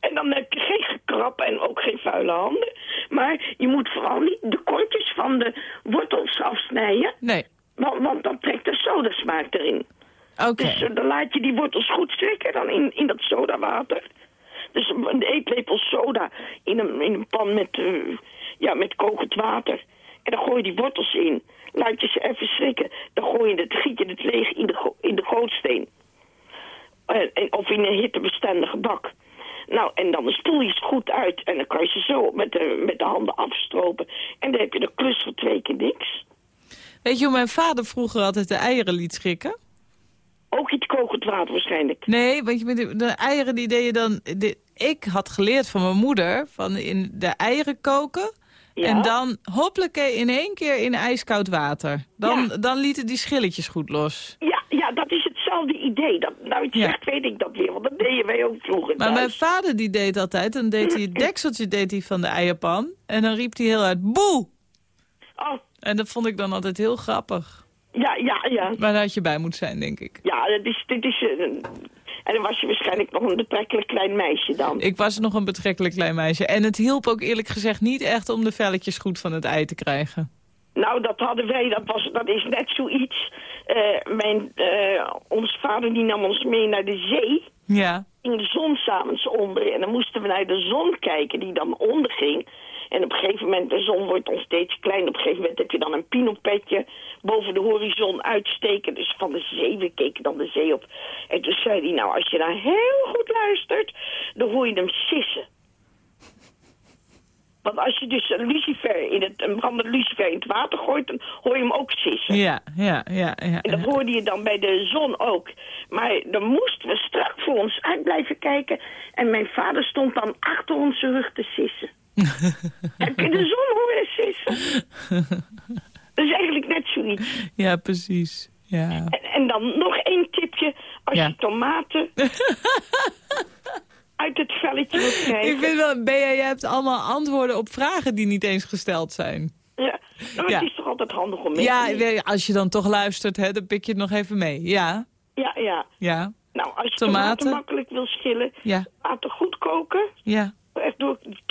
En dan heb je geen gekrap en ook geen vuile handen. Maar je moet vooral niet de kontjes van de wortels afsnijden. nee. Want, want dan trekt de sodasmaak erin. Oké. Dus eh, dan laat je die wortels goed strikken dan in, in dat sodawater. Dus een eetlepel soda in een, in een pan met, eh, ja, met kokend water. En dan gooi je die wortels in. Laat je ze even schrikken. Dan gooi je het, giet je het leeg in de, in de gootsteen. En, en- of in een hittebestendige bak. Nou, en dan spoel je ze goed uit. En dan kan je ze zo met de, met de handen afstropen. En dan heb je de klus voor twee keer niks. Weet je hoe mijn vader vroeger altijd de eieren liet schrikken? Ook iets kokend water waarschijnlijk. Nee, want je met de, de eieren die deed je dan... de- ik had geleerd van mijn moeder van in de eieren koken... Ja. En dan hoppelijke in één keer in ijskoud water. Dan, Ja. dan lieten die schilletjes goed los. Ja, ja, dat is hetzelfde idee. Dat, nou, het Ja. zegt, weet ik dat weer, want dat deden wij ook vroeger Maar mijn vader die deed altijd, dan deed hij het dekseltje deed hij van de eierpan. En dan riep hij heel uit, boe! Oh, En dat vond ik dan altijd heel grappig. ja, ja, ja. Maar daar had je bij moet zijn, denk ik. Ja, dat is, dit is... eh, en dan was je waarschijnlijk nog een betrekkelijk klein meisje dan. Ik was nog een betrekkelijk klein meisje. En het hielp ook eerlijk gezegd niet echt om de velletjes goed van het ei te krijgen. Nou, dat hadden wij, dat, was, dat is net zoiets. eh, mijn, eh, ons vader die nam ons mee naar de zee. Ja. Ging de zon s'avonds onder. En dan moesten we naar de zon kijken die dan onderging. En op een gegeven moment, de zon wordt dan steeds kleiner. Op een gegeven moment heb je dan een pinopetje boven de horizon uitsteken. Dus van de zee, we keken dan de zee op. En toen zei hij, nou, als je daar heel goed luistert, dan hoor je hem sissen. Want als je dus een lucifer in het, een brandende lucifer in het water gooit, dan hoor je hem ook sissen. Ja, ja, ja. ja, En dat hoorde je dan bij de zon ook. Maar dan moesten we strak voor ons uit blijven kijken. En mijn vader stond dan achter onze rug te sissen. Heb je de zon horen sissen? Dat is eigenlijk net zoiets. Ja, precies. Ja. En, en dan nog één tipje. Als Ja. je tomaten uit het velletje wil krijgen. Ik vind wel, Bea, jij hebt allemaal antwoorden op vragen die niet eens gesteld zijn. Ja, nou, Ja. het is toch altijd handig om mee Ja, te nemen? als je dan toch luistert, hè, dan pik je het nog even mee. Ja, Ja, ja. ja, Nou, als je Tomaten. tomaten, makkelijk wil schillen, ja, laten goed koken. ja.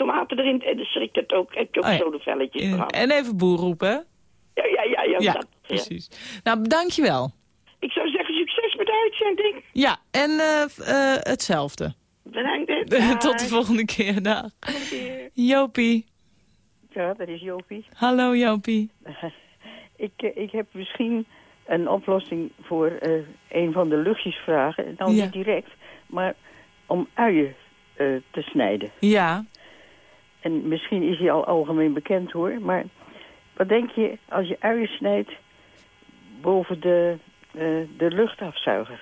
Tomaten erin en dan schrikt het ook. Heb je ook Oh ja. zo de velletjes. En even boer roepen? Ja, ja, ja, ja. Ja, dat, ja. precies. Nou, dankjewel. Ik zou zeggen succes met de uitzending. Ja, en eh, f- eh, hetzelfde. Bedankt. Tot de volgende keer, dag. keer. Jopie. Ja, dat is Jopie. Hallo Jopie. Ik, eh, ik heb misschien een oplossing voor eh, een van de luchtjesvragen. Nou, Ja. niet direct, maar om uien eh, te snijden. Ja, En misschien is hij al algemeen bekend hoor, maar wat denk je als je uien snijdt boven de, eh, de luchtafzuiger?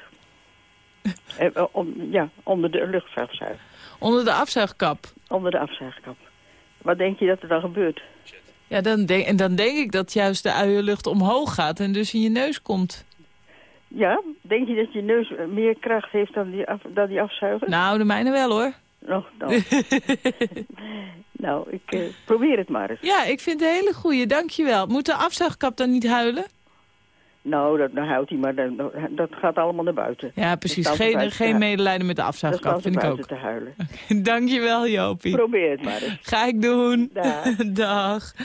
Eh, eh, om, ja, onder de luchtafzuiger. onder de afzuigkap. Onder de afzuigkap. Wat denk je dat er dan gebeurt? Ja, dan denk, en dan denk ik dat juist de uienlucht omhoog gaat en dus in je neus komt. Ja, denk je dat je neus meer kracht heeft dan die, af, dan die afzuiger? Nou, de mijne wel hoor. Nou, nou. Nou ik eh, probeer het maar eens. Ja, ik vind het een hele goeie, dankjewel. Moet de afzuigkap dan niet huilen? Nou, dat, dan houdt hij maar, dat, dat gaat allemaal naar buiten. Ja, precies. Geen, geen medelijden met de afzuigkap, vind ik ook. te huilen. Dankjewel, Jopie. Probeer het maar eens. Ga ik doen. Dag. Dag. 0800-1121.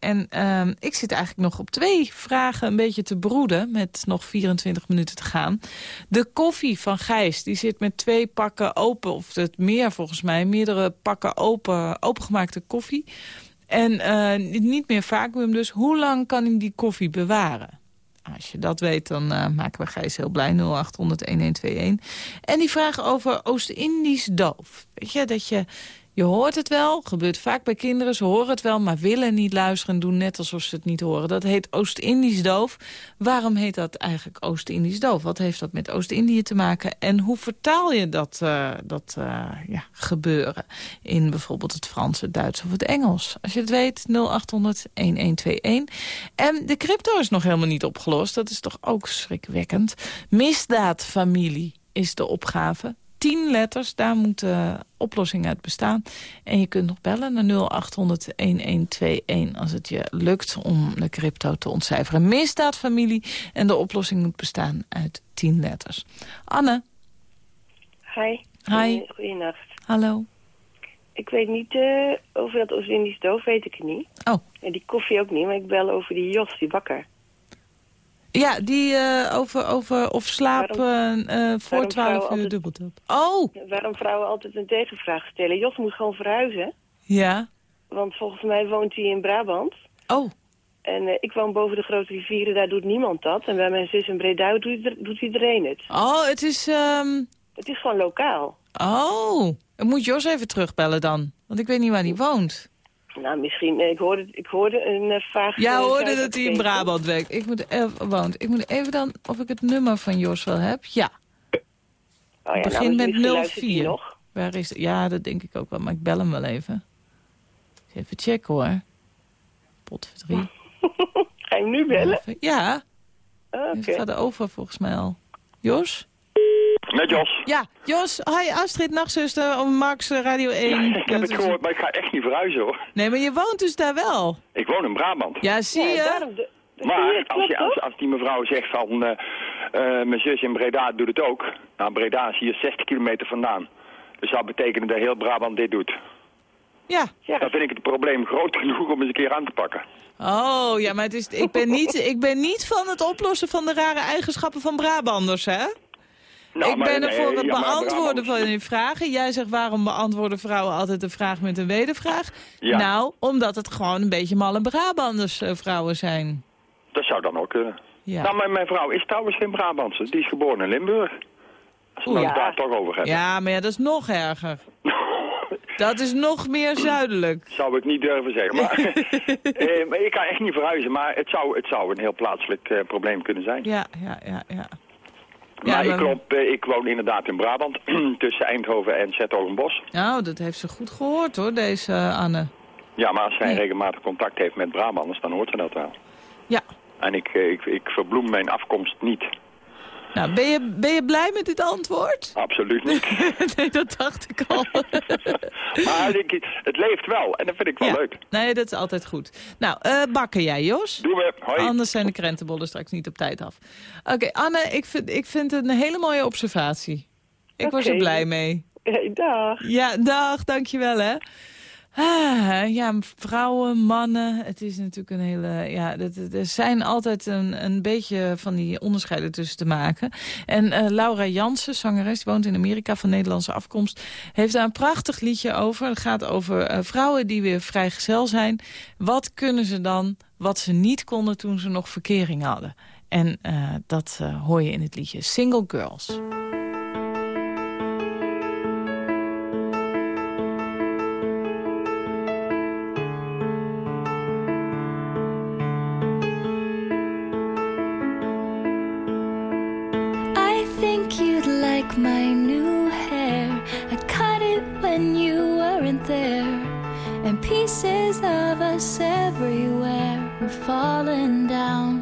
En ehm, ik zit eigenlijk nog op twee vragen een beetje te broeden... met nog 24 minuten te gaan. De koffie van Gijs, die zit met twee pakken open... of het meer volgens mij, meerdere pakken open, opengemaakte koffie... En eh, niet meer vacuüm dus. Hoe lang kan hij die koffie bewaren? Als je dat weet, dan eh, maken we Gijs heel blij. 0800-1121. En die vraag over Oost-Indisch doof. Weet je, dat je... Je hoort het wel, gebeurt vaak bij kinderen. Ze horen het wel, maar willen niet luisteren en doen net alsof ze het niet horen. Dat heet Oost-Indisch doof. Waarom heet dat eigenlijk Oost-Indisch doof? Wat heeft dat met Oost-Indië te maken? En hoe vertaal je dat, eh, dat eh, ja, gebeuren in bijvoorbeeld het Frans, het Duits of het Engels? Als je het weet, 0800-1121. En de crypto is nog helemaal niet opgelost. Dat is toch ook schrikwekkend. Misdaadfamilie is de opgave. 10 letters, daar moet de oplossing uit bestaan. En je kunt nog bellen naar 0800-1121 als het je lukt om de crypto te ontcijferen. Misdaadfamilie en de oplossing moet bestaan uit 10 letters. Anne, Hi. Hi. Eh, Goeienacht. hallo. Ik weet niet eh, over dat Oost-Indisch doof, weet ik het niet. Oh, En die koffie ook niet, maar ik bel over die Jos, die bakker. Ja, die eh, over, over of slaap Waarom- eh, voor waarom 12 vrouwen uur dubbeltop. Oh, Waarom vrouwen altijd een tegenvraag stellen. Jos moet gewoon verhuizen, ja. want volgens mij woont hij in Brabant. Oh, En eh, ik woon boven de grote rivieren, daar doet niemand dat. En bij mijn zus in Breda doet, doet iedereen het. oh het is... ehm, Het is gewoon lokaal. Oh, moet Jos even terugbellen dan. Want ik weet niet waar hij woont. Nou, misschien, eh, ik hoorde, ik hoorde een uh, vaag... Ja, eh, hoorde dat hij in. Brabant werkt. Ik moet, even, woont. ik moet even dan, of ik het nummer van Jos wel heb. Ja, Oh, ja, het nou, met misschien luistert hij 04. nog. Waar is Ja, dat denk ik ook wel, maar ik bel hem wel even. Even checken hoor. Potverdrie. Ga je hem nu bellen? Ja, Ah, Oké. het gaat over volgens mij al. Jos? Met Jos. Ja, Jos. Hi, Astrid, nachtzuster, om Max, eh, Radio 1. ik heb het gehoord, maar ik ga echt niet verhuizen hoor. Nee, maar je woont dus daar wel. Ik woon in Brabant. Ja, zie Ja, je? daarom de- de- Maar als, je, klopt als, die mevrouw zegt van eh, eh, mijn zus in Breda doet het ook. Nou, Breda is hier 60 kilometer vandaan. Dus dat betekent dat heel Brabant dit doet. Ja. Dan vind ik het probleem groot genoeg om eens een keer aan te pakken. Oh, ja, maar het is, ik, ben niet, ik ben niet van het oplossen van de rare eigenschappen van Brabanders, hè? Nou, ik ben er voor het ja, beantwoorden van je vragen. Jij zegt waarom beantwoorden vrouwen altijd een vraag met een wedervraag? Ja. Nou, omdat het gewoon een beetje malle Brabanders eh, vrouwen zijn. Dat zou dan ook kunnen. Ja. Nou, mijn, mijn vrouw is trouwens geen Brabantse. Die is geboren in Limburg. Als we Oeh. het daar toch over hebben. Ja, maar ja, dat is nog erger. Dat is nog meer zuidelijk. Zou ik niet durven zeggen. Maar, eh, maar ik kan echt niet verhuizen. Maar het zou, het zou een heel plaatselijk eh, probleem kunnen zijn. Ja, ja, ja, ja. Maar ik, loop, eh, ik woon inderdaad in Brabant. tussen Eindhoven en Zetogenbos. Nou, dat heeft ze goed gehoord hoor, deze eh, Anne. Ja, maar als zij regelmatig contact heeft met Brabanders, dan hoort ze dat wel. Ja. En ik, eh, ik, ik verbloem mijn afkomst niet. Nou, ben je, ben je blij met dit antwoord? Absoluut niet. nee, dat dacht ik al. maar het leeft wel. En dat vind ik wel Ja. leuk. Nee, dat is altijd goed. Nou, eh, bakken jij, Jos? Doen we. Hoi. Anders zijn de krentenbollen straks niet op tijd af. Oké, Anne, ik vind, ik vind het een hele mooie observatie. Ik was er blij mee. Hey, dag. Ja, dag, dankjewel hè. Ah, ja, vrouwen, mannen, het is natuurlijk een hele... Ja, er zijn altijd een, een beetje van die onderscheiden tussen te maken. En eh, Laura Jansen, zangeres, die woont in Amerika van Nederlandse afkomst... heeft daar een prachtig liedje over. Het gaat over eh, vrouwen die weer vrijgezel zijn. Wat kunnen ze dan wat ze niet konden toen ze nog verkering hadden? En eh, dat hoor je in het liedje Single Girls. My new hair. I cut it when you weren't there. And pieces of us everywhere were falling down.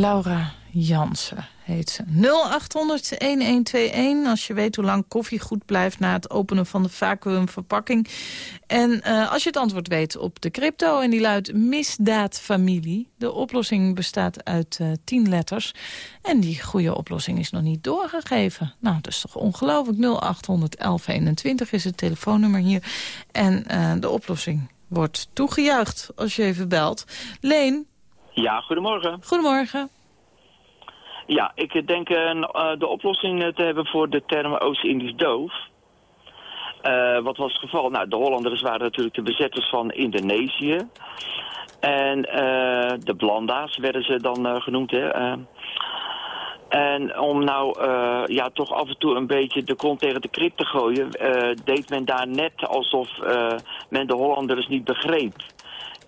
Laura Jansen heet ze. 0800-1121 als je weet hoe lang koffie goed blijft... na het openen van de vacuümverpakking. En uh, als je het antwoord weet op de crypto... en die luidt misdaadfamilie. De oplossing bestaat uit uh, tien letters. En die goede oplossing is nog niet doorgegeven. Nou, dat is toch ongelooflijk. 0800-1121 is het telefoonnummer hier. En uh, de oplossing wordt toegejuicht als je even belt. Leen? Ja, goedemorgen. Goedemorgen. Ja, ik denk uh, de oplossing te hebben voor de term Oost-Indisch doof. Uh, wat was het geval? Nou, de Hollanders waren natuurlijk de bezetters van Indonesië. En uh, de Blanda's werden ze dan genoemd. Hè? en om nou ja, toch af en toe een beetje de kont tegen de krip te gooien... deed men daar net alsof men de Hollanders niet begreep.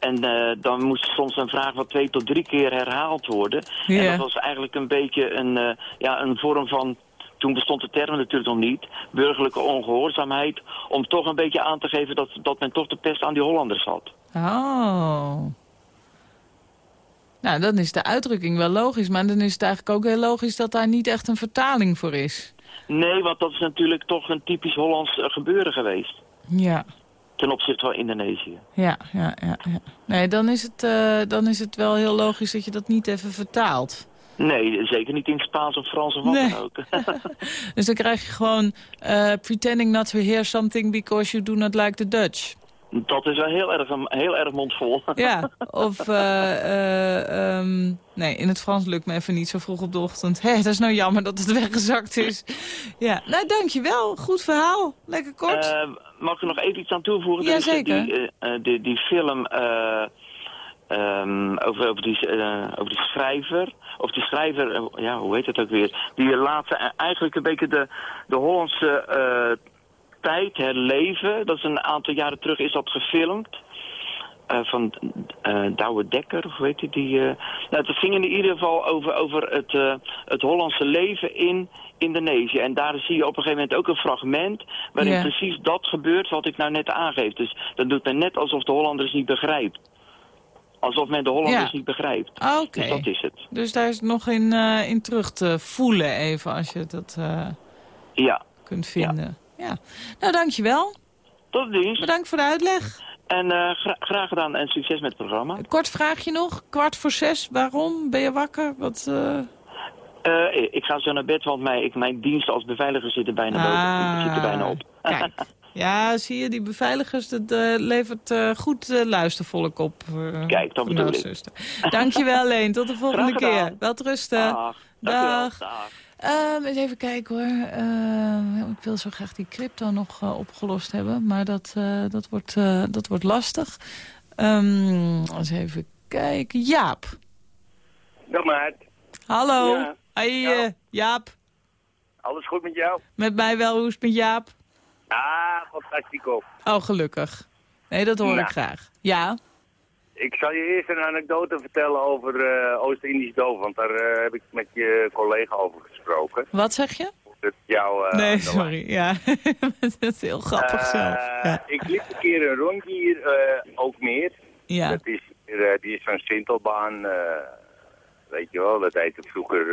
En uh, dan moest soms een vraag wat twee tot drie keer herhaald worden. En dat was eigenlijk een beetje een, uh, ja, een vorm van... Toen bestond de term natuurlijk nog niet. Burgerlijke ongehoorzaamheid. Om toch een beetje aan te geven dat, dat men toch de pest aan die Hollanders had. Oh. Nou, dan is de uitdrukking wel logisch. Maar dan is het eigenlijk ook heel logisch dat daar niet echt een vertaling voor is. Nee, want dat is natuurlijk toch een typisch Hollands uh, gebeuren geweest. Ja ten opzichte van Indonesië. Ja, ja, ja. ja. Nee, dan is, het, uh, dan is het wel heel logisch dat je dat niet even vertaalt. Nee, zeker niet in Spaans of Frans of wat nee. dan ook. dus dan krijg je gewoon uh, pretending not to hear something because you do not like the Dutch. Dat is wel heel erg, heel erg mondvol. ja, of... Uh, um, nee, in het Frans lukt me even niet zo vroeg op de ochtend. Hé, dat is nou jammer dat het weggezakt is. ja, nou dankjewel. Goed verhaal. Lekker kort. Uh, mag ik er nog even iets aan toevoegen? Ja, zeker. Die, die, die film um, over, over, die, over die schrijver... Of die schrijver, ja, hoe heet het ook weer? Die laat eigenlijk een beetje de, de Hollandse tijd herleven. Dat is een aantal jaren terug is dat gefilmd. Uh, van uh, Douwe Dekker, of weet je die... Uh, nou, het ging in ieder geval over, over het, het Hollandse leven in Indonesië. En daar zie je op een gegeven moment ook een fragment... waarin Ja. precies dat gebeurt wat ik nou net aangeef. Dus dan doet men net alsof de Hollanders niet begrijpt. Alsof men de Hollanders Ja. niet begrijpt. Oké. Dus dat is het. Dus daar is nog in, in terug te voelen even, als je dat Ja. kunt vinden. Ja. Ja. Nou, dankjewel. Tot dienst. Bedankt voor de uitleg. En uh, gra graag gedaan en succes met het programma. Kort vraagje nog. Kwart voor zes. Waarom? Ben je wakker? Wat... Uh... Uh, ik ga zo naar bed, want mijn, ik, mijn dienst als beveiliger zit er bijna, ah, boven, zit er bijna op. Kijk. Ja, zie je, die beveiligers, dat uh, levert uh, goed luistervolk op. Kijk, dat bedoel ik. Dankjewel, Leen. Tot de volgende keer. Wel rusten. Dag. Dag. Dag. Um, eens even kijken hoor. Uh, ik wil zo graag die crypto nog uh, opgelost hebben. Maar dat, uh, dat, wordt, dat wordt lastig. Um, eens even kijken. Jaap. Dag maat. Hallo. Ja. Hey, ja. Jaap. Alles goed met jou? Met mij wel. Hoe is het met Jaap? Ah, fantastico. Oh, gelukkig. Nee, dat hoor nou. ik graag. Ja. Ik zal je eerst een anekdote vertellen over uh, Oost-Indisch doof, want daar uh, heb ik met je collega over gesproken. Wat zeg je? Dat jou, uh, nee, sorry. Ja, dat is heel grappig zelf. Ja. Ik liep een keer een rondje hier, ook meer. Ja. Dat is, die is van Sintelbaan, weet je wel, dat heette vroeger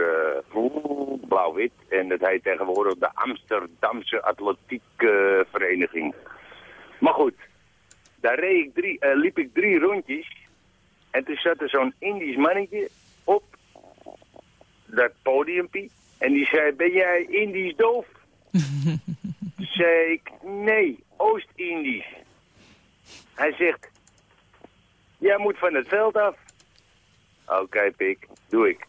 blauw-wit. En dat heet tegenwoordig de Amsterdamse Atletiek Vereniging. Maar goed, daar reed ik drie, uh, liep ik drie rondjes. En toen zat er zo'n Indisch mannetje op dat podiumpje. En die zei, ben jij Indisch doof? toen zei ik, nee, Oost-Indisch. Hij zegt, jij moet van het veld af. Oké, okay, pik, doe ik.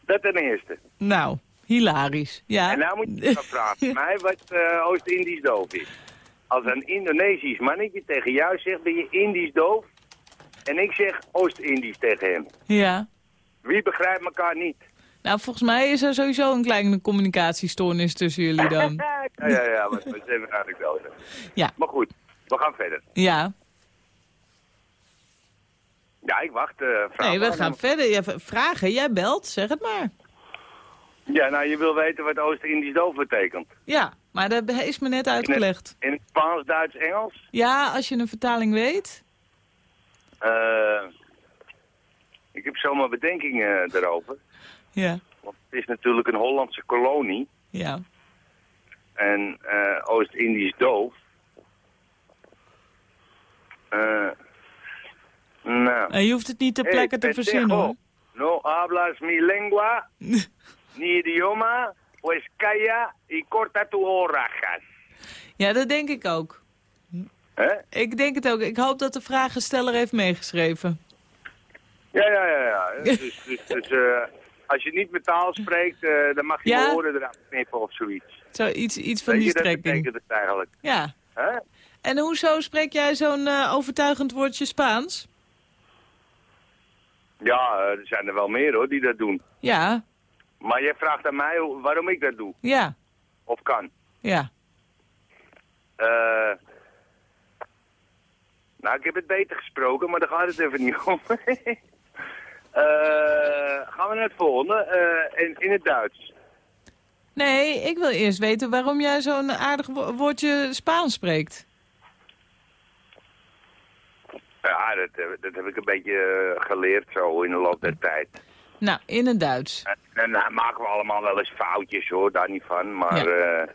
Dat ten eerste. Nou, hilarisch. Ja. En nou moet je gaan vragen mij wat uh, Oost-Indisch doof is. Als een Indonesisch mannetje tegen jou zegt, ben je Indisch doof? En ik zeg Oost-Indisch tegen hem. Ja. Wie begrijpt elkaar niet? Nou, volgens mij is er sowieso een kleine communicatiestoornis tussen jullie dan. ja, ja, ja, maar dat is even eigenlijk wel. Ja. Maar goed, we gaan verder. Ja. Ja, ik wacht. Uh, nee, we gaan verder. Ja, vragen, jij belt, zeg het maar. Ja, nou, je wil weten wat Oost-Indisch doof betekent. Ja, maar dat is me net uitgelegd. In het, in het Spaans, Duits, Engels? Ja, als je een vertaling weet. Uh, Ik heb zomaar bedenkingen erover. Ja. Want het is natuurlijk een Hollandse kolonie. Ja. En eh, Oost-Indisch doof. Eh, nou. En je hoeft het niet ter Hey, plekke te verzinnen, hoor. No hablas mi lengua, ni idioma, pues calla y corta tu orejas. Ja, dat denk ik ook. Hè? Ik denk het ook. Ik hoop dat de vragensteller heeft meegeschreven. Ja, ja, ja. ja. Dus, dus, dus eh, als je niet met taal spreekt, eh, dan mag je Ja. je oren eraf knippen of zoiets. Zo, iets, iets van Weet die je, dat strekking. betekent het eigenlijk. Ja. Hè? En hoezo spreek jij zo'n eh, overtuigend woordje Spaans? Ja, er zijn er wel meer hoor die dat doen. Ja, Maar jij vraagt aan mij waarom ik dat doe. ja, Of kan. ja. Eh, nou, ik heb het beter gesproken, maar daar gaat het even niet om. Eh, gaan we naar het volgende. Eh, in, in het Duits. Nee, ik wil eerst weten waarom jij zo'n aardig wo- woordje Spaans spreekt. Ja, dat, heb- dat heb ik een beetje geleerd zo in de loop der tijd. Nou, in het Duits. En, dan maken we allemaal wel eens foutjes hoor, daar niet van. Maar, eh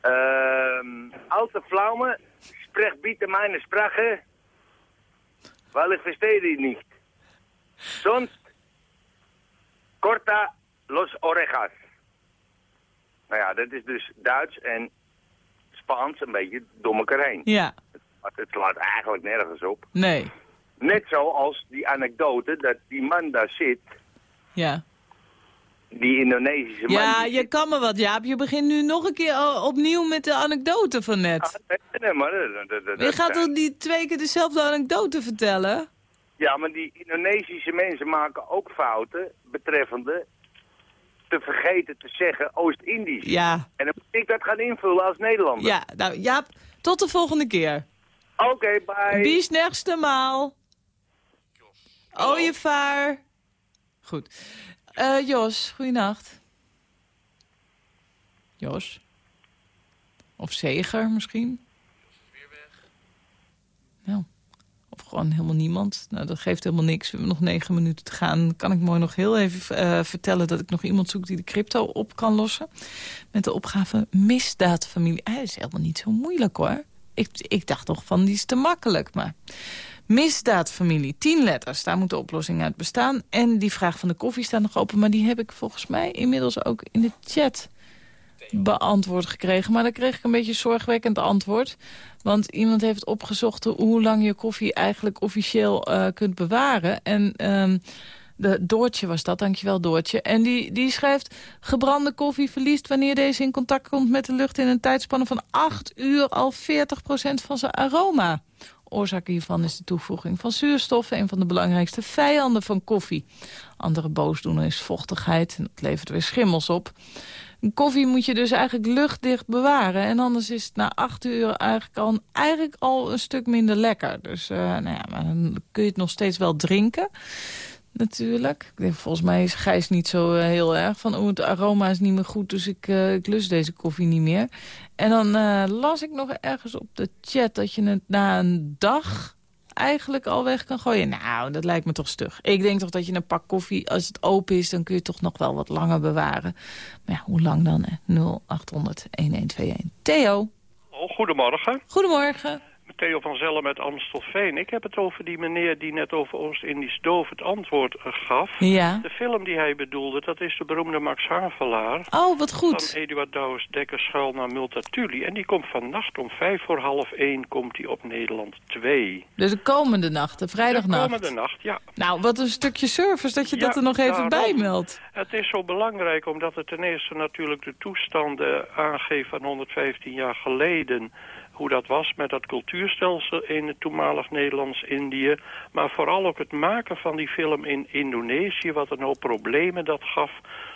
ehm, alte Pflaume, sprecht bitte meine Sprache, weil ich verstehe die nicht. Sonst corta los orejas. Nou ja, dat is dus Duits en Spaans een beetje heen. Ja, Maar Het slaat eigenlijk nergens op. nee, Net zoals die anekdote dat die man daar zit, ja. die Indonesische man... Ja, die je kan me wat, Jaap. Je begint nu nog een keer o- opnieuw met de anekdote van net. Nee, nee, maar dat, dat, dat- Je gaat toch niet twee keer dezelfde anekdote vertellen? Ja, maar die Indonesische mensen maken ook fouten betreffende te vergeten te zeggen Oost-Indisch. Ja, En dan moet ik dat gaan invullen als Nederlander. ja. Nou, Jaap, tot de volgende keer. Oké, bye. Bis nächste Maal. Ooievaar. Goed. Eh Jos, goeienacht. Jos? Of Zeger misschien? Nou, of gewoon helemaal niemand. Nou, dat geeft helemaal niks. We hebben nog negen minuten te gaan. Dan kan ik mooi nog heel even eh, vertellen dat ik nog iemand zoek die de crypto op kan lossen. Met de opgave misdaadfamilie. Hij is helemaal niet zo moeilijk hoor. Ik, ik dacht toch van die is te makkelijk, maar... Misdaadfamilie, tien letters, daar moet de oplossing uit bestaan. En die vraag van de koffie staat nog open, maar die heb ik volgens mij inmiddels ook in de chat beantwoord gekregen. Maar dan kreeg ik een beetje zorgwekkend antwoord. Want iemand heeft opgezocht hoe lang je koffie eigenlijk officieel eh, kunt bewaren. En ehm, de Doortje was dat, dankjewel Doortje. En die, die schrijft, gebrande koffie verliest wanneer deze in contact komt met de lucht... in een tijdspanne van 8 uur al 40% van zijn aroma. Oorzaak hiervan is de toevoeging van zuurstof... een van de belangrijkste vijanden van koffie. Andere boosdoener is vochtigheid en dat levert weer schimmels op. Koffie moet je dus eigenlijk luchtdicht bewaren. En anders is het na acht uur eigenlijk al, een stuk minder lekker. Dus uh, nou ja, maar dan kun je het nog steeds wel drinken. Natuurlijk. Volgens mij is Gijs niet zo uh, heel erg van... oh, het aroma is niet meer goed, dus ik, uh, ik lust deze koffie niet meer. En dan uh, las ik nog ergens op de chat... dat je het na een dag eigenlijk al weg kan gooien. Nou, dat lijkt me toch stug. Ik denk toch dat je een pak koffie, als het open is... dan kun je toch nog wel wat langer bewaren. Maar ja, hoe lang dan? 0800-1121. Theo. Oh, goedemorgen. Goedemorgen. Theo van Zellen met Amstelveen. Ik heb het over die meneer die net over Oost-Indisch doof het antwoord uh, gaf. Ja. De film die hij bedoelde, dat is de beroemde Max Havelaar. Oh, wat goed. Van Eduard Douwes Dekker schuil naar Multatuli. En die komt vannacht om vijf voor half één komt die op Nederland 2. Dus de komende nacht, de vrijdagnacht. De komende nacht, ja. Nou, wat een stukje service dat je ja, dat er nog even bij meldt. Het is zo belangrijk omdat het ten eerste natuurlijk de toestanden aangeeft van 115 jaar geleden hoe dat was met dat cultuurstelsel in het toenmalig Nederlands-Indië. Maar vooral ook het maken van die film in Indonesië, wat een hoop problemen dat gaf.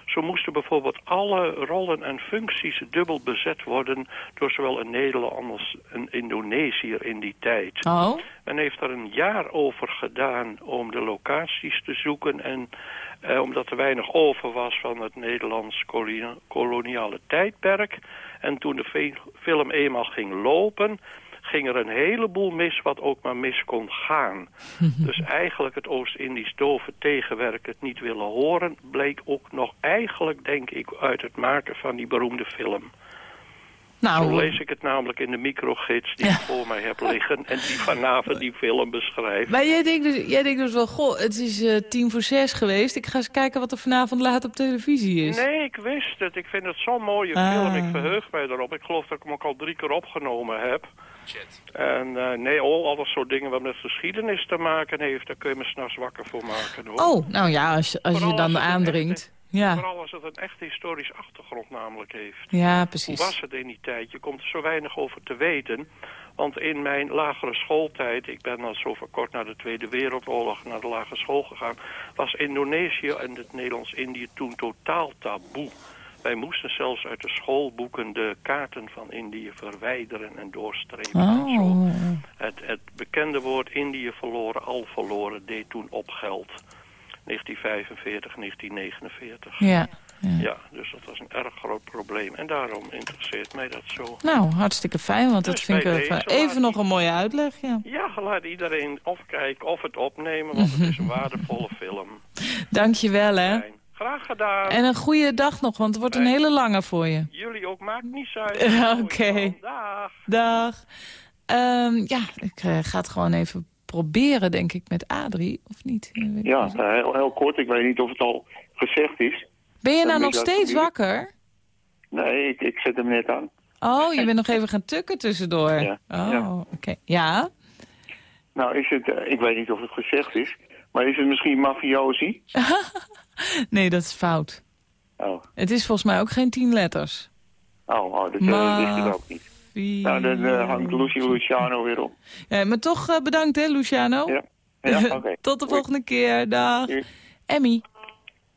Zo moesten bijvoorbeeld alle rollen en functies dubbel bezet worden... door zowel een Nederlander als een Indonesiër in die tijd. Oh. Men heeft er een jaar over gedaan om de locaties te zoeken... en eh, omdat er weinig over was van het Nederlands koloniale tijdperk... En toen de film eenmaal ging lopen, ging er een heleboel mis wat ook maar mis kon gaan. dus eigenlijk het Oost-Indisch dove tegenwerk, het niet willen horen... bleek ook nog eigenlijk, denk ik, uit het maken van die beroemde film. Nou, Zo lees ik het namelijk in de microgids die ik voor mij heb liggen... en die vanavond die film beschrijft. Maar jij denkt dus, jij denkt dus wel, goh, het is eh, tien voor zes geweest. Ik ga eens kijken wat er vanavond laat op televisie is. Nee, ik wist het. Ik vind het zo'n mooie Ah. film. Ik verheug mij erop. Ik geloof dat ik hem ook al drie keer opgenomen heb. En eh, nee, al, alles soort dingen wat met geschiedenis te maken heeft... daar kun je me s'nachts wakker voor maken. Hoor. Oh, nou ja, als, als je dan als aandringt. Ja. Vooral als het een echt historisch achtergrond namelijk heeft. Ja, precies. Hoe was het in die tijd? Je komt er zo weinig over te weten. Want in mijn lagere schooltijd, ik ben al zo kort na de Tweede Wereldoorlog naar de lagere school gegaan, was Indonesië en het Nederlands-Indië toen totaal taboe. Wij moesten zelfs uit de schoolboeken de kaarten van Indië verwijderen en doorstrepen. en zo. Oh. Het, het bekende woord Indië verloren, al verloren, deed toen op geld. 1945, 1949. Ja, Ja, dus dat was een erg groot probleem. En daarom interesseert mij dat zo. Nou, hartstikke fijn, want dat Dus vind ik even laat nog een mooie uitleg. Ja. Ja, laat iedereen of kijken of het opnemen, want het is een waardevolle film. Dank je wel, hè. Graag gedaan. En een goede dag nog, want het wordt een hele lange voor je. Jullie ook, maakt niet uit. Oké. Dag. Dag. Ehm, ja, ik eh, ga het gewoon even proberen, denk ik, met Adrie, of niet? Eh, Ja, heel, heel kort. Ik weet niet of het al gezegd is. Ben je Dat nou nog steeds wakker? Nee, ik, ik zet hem net aan. Oh, je bent nog even gaan tukken tussendoor. Ja, Oh, ja. oké. Ja? Nou, is het, eh, ik weet niet of het gezegd is. Maar is het misschien mafiosi? Nee, dat is fout. Oh, Het is volgens mij ook geen tien letters. oh, oh dat uh, ligt het ook niet. Nou, dan eh, hangt Lucy Luciano weer op. Ja, maar toch eh, bedankt, hè, Luciano? Ja, ja oké. Tot de volgende keer. Dag. Emmy.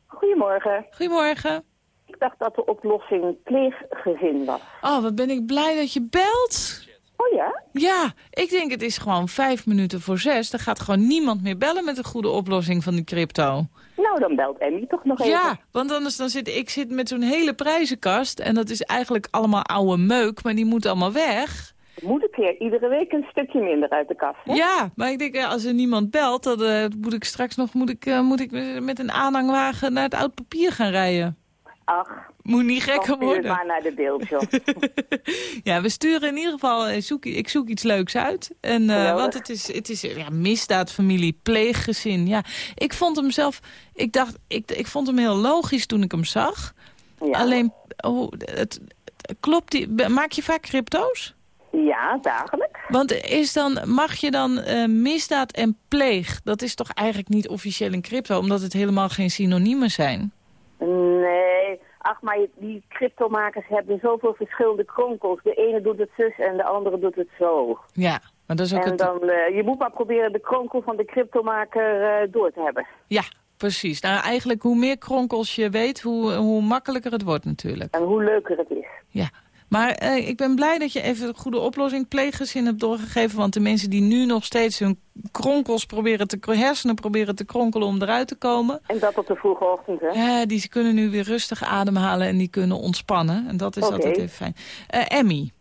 Goedemorgen. Goedemorgen. Ik dacht dat de oplossing pleeggezin was. Oh, wat ben ik blij dat je belt. Oh ja? Ja, ik denk het is gewoon vijf minuten voor zes. Er gaat gewoon niemand meer bellen met een goede oplossing van die crypto. Nou, dan belt Emmy toch nog even. Ja, want anders dan zit ik zit met zo'n hele prijzenkast. En dat is eigenlijk allemaal oude meuk, maar die moet allemaal weg. Moet een keer iedere week een stukje minder uit de kast, hè? Ja, maar ik denk, als er niemand belt, dan eh, moet ik straks nog moet ik, eh, moet ik met een aanhangwagen naar het oud papier gaan rijden. Ach, Moet niet gekker worden. maar naar de beeld, joh. Ja, we sturen in ieder geval, eh, zoek, ik zoek iets leuks uit. En, eh, want het is, het is ja, misdaadfamilie, pleeggezin. Ja, ik vond hem zelf, ik dacht, ik, ik vond hem heel logisch toen ik hem zag. Alleen, oh, het, het- klopt die, maak je vaak crypto's? Ja, dagelijks. Want is dan, mag je dan eh, misdaad en pleeg, dat is toch eigenlijk niet officieel een crypto, omdat het helemaal geen synoniemen zijn? Nee, ach, maar die cryptomakers hebben zoveel verschillende kronkels. De ene doet het zus en de andere doet het zo. Ja, maar dat is ook en het... dan, eh, je moet maar proberen de kronkel van de cryptomaker eh, door te hebben. Ja, precies. Nou, eigenlijk hoe meer kronkels je weet, hoe, hoe makkelijker het wordt natuurlijk. En hoe leuker het is. Ja, maar eh, ik ben blij dat je even een goede oplossing pleeggezin hebt doorgegeven. Want de mensen die nu nog steeds hun kronkels proberen te, hersenen proberen te kronkelen om eruit te komen. En dat op de vroege ochtend, hè? Ja, die kunnen nu weer rustig ademhalen en die kunnen ontspannen. En dat is altijd even fijn. Eh, Emmy,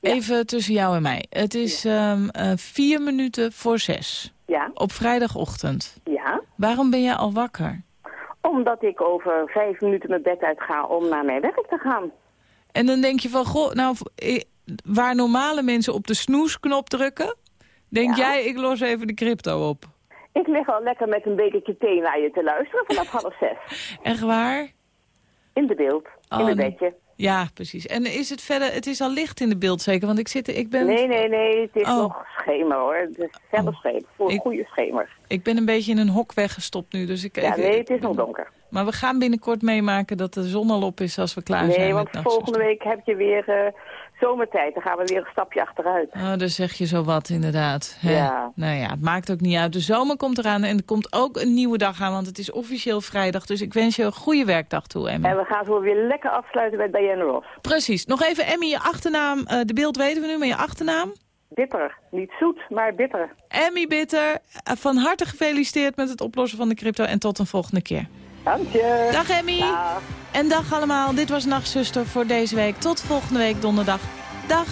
even tussen jou en mij. Het is ehm, eh, vier minuten voor zes. Ja. Op vrijdagochtend. Ja, Waarom ben jij al wakker? omdat ik over vijf minuten mijn bed uit ga om naar mijn werk te gaan. En dan denk je van, goh, nou, eh, waar normale mensen op de snoesknop drukken... denk jij, ik los even de crypto op. Ik lig al lekker met een bekertje thee naar je te luisteren vanaf half zes. Echt waar? In de beeld, Oh, in mijn nee. bedje. Ja, precies. En is het verder, het is al licht in de beeld zeker? Want ik zit, ik ben... Nee, nee, nee, het is Oh. nog schemer hoor. Het is zelf schemer, voor een goede schemer. Ik ben een beetje in een hok weggestopt nu, dus ik... Ja, ik- nee, het is nog donker. Maar we gaan binnenkort meemaken dat de zon al op is als we klaar zijn Nee, want volgende week heb je weer eh, zomertijd. Dan gaan we weer een stapje achteruit. Oh, daar zeg je zo wat, inderdaad. Hè? Ja. Nou ja, het maakt ook niet uit. De zomer komt eraan en er komt ook een nieuwe dag aan, want het is officieel vrijdag. Dus ik wens je een goede werkdag toe, Emmy. En we gaan zo weer lekker afsluiten met Diana Ross. Precies. Nog even, Emmy, je achternaam. eh, de beeld weten we nu, maar je achternaam? Bitter. Niet zoet, maar bitter. Emmy Bitter, eh, van harte gefeliciteerd met het oplossen van de crypto en tot een volgende keer. Dank. Dag Emmy. En dag allemaal. Dit was Nachtzuster voor deze week. Tot volgende week donderdag. Dag.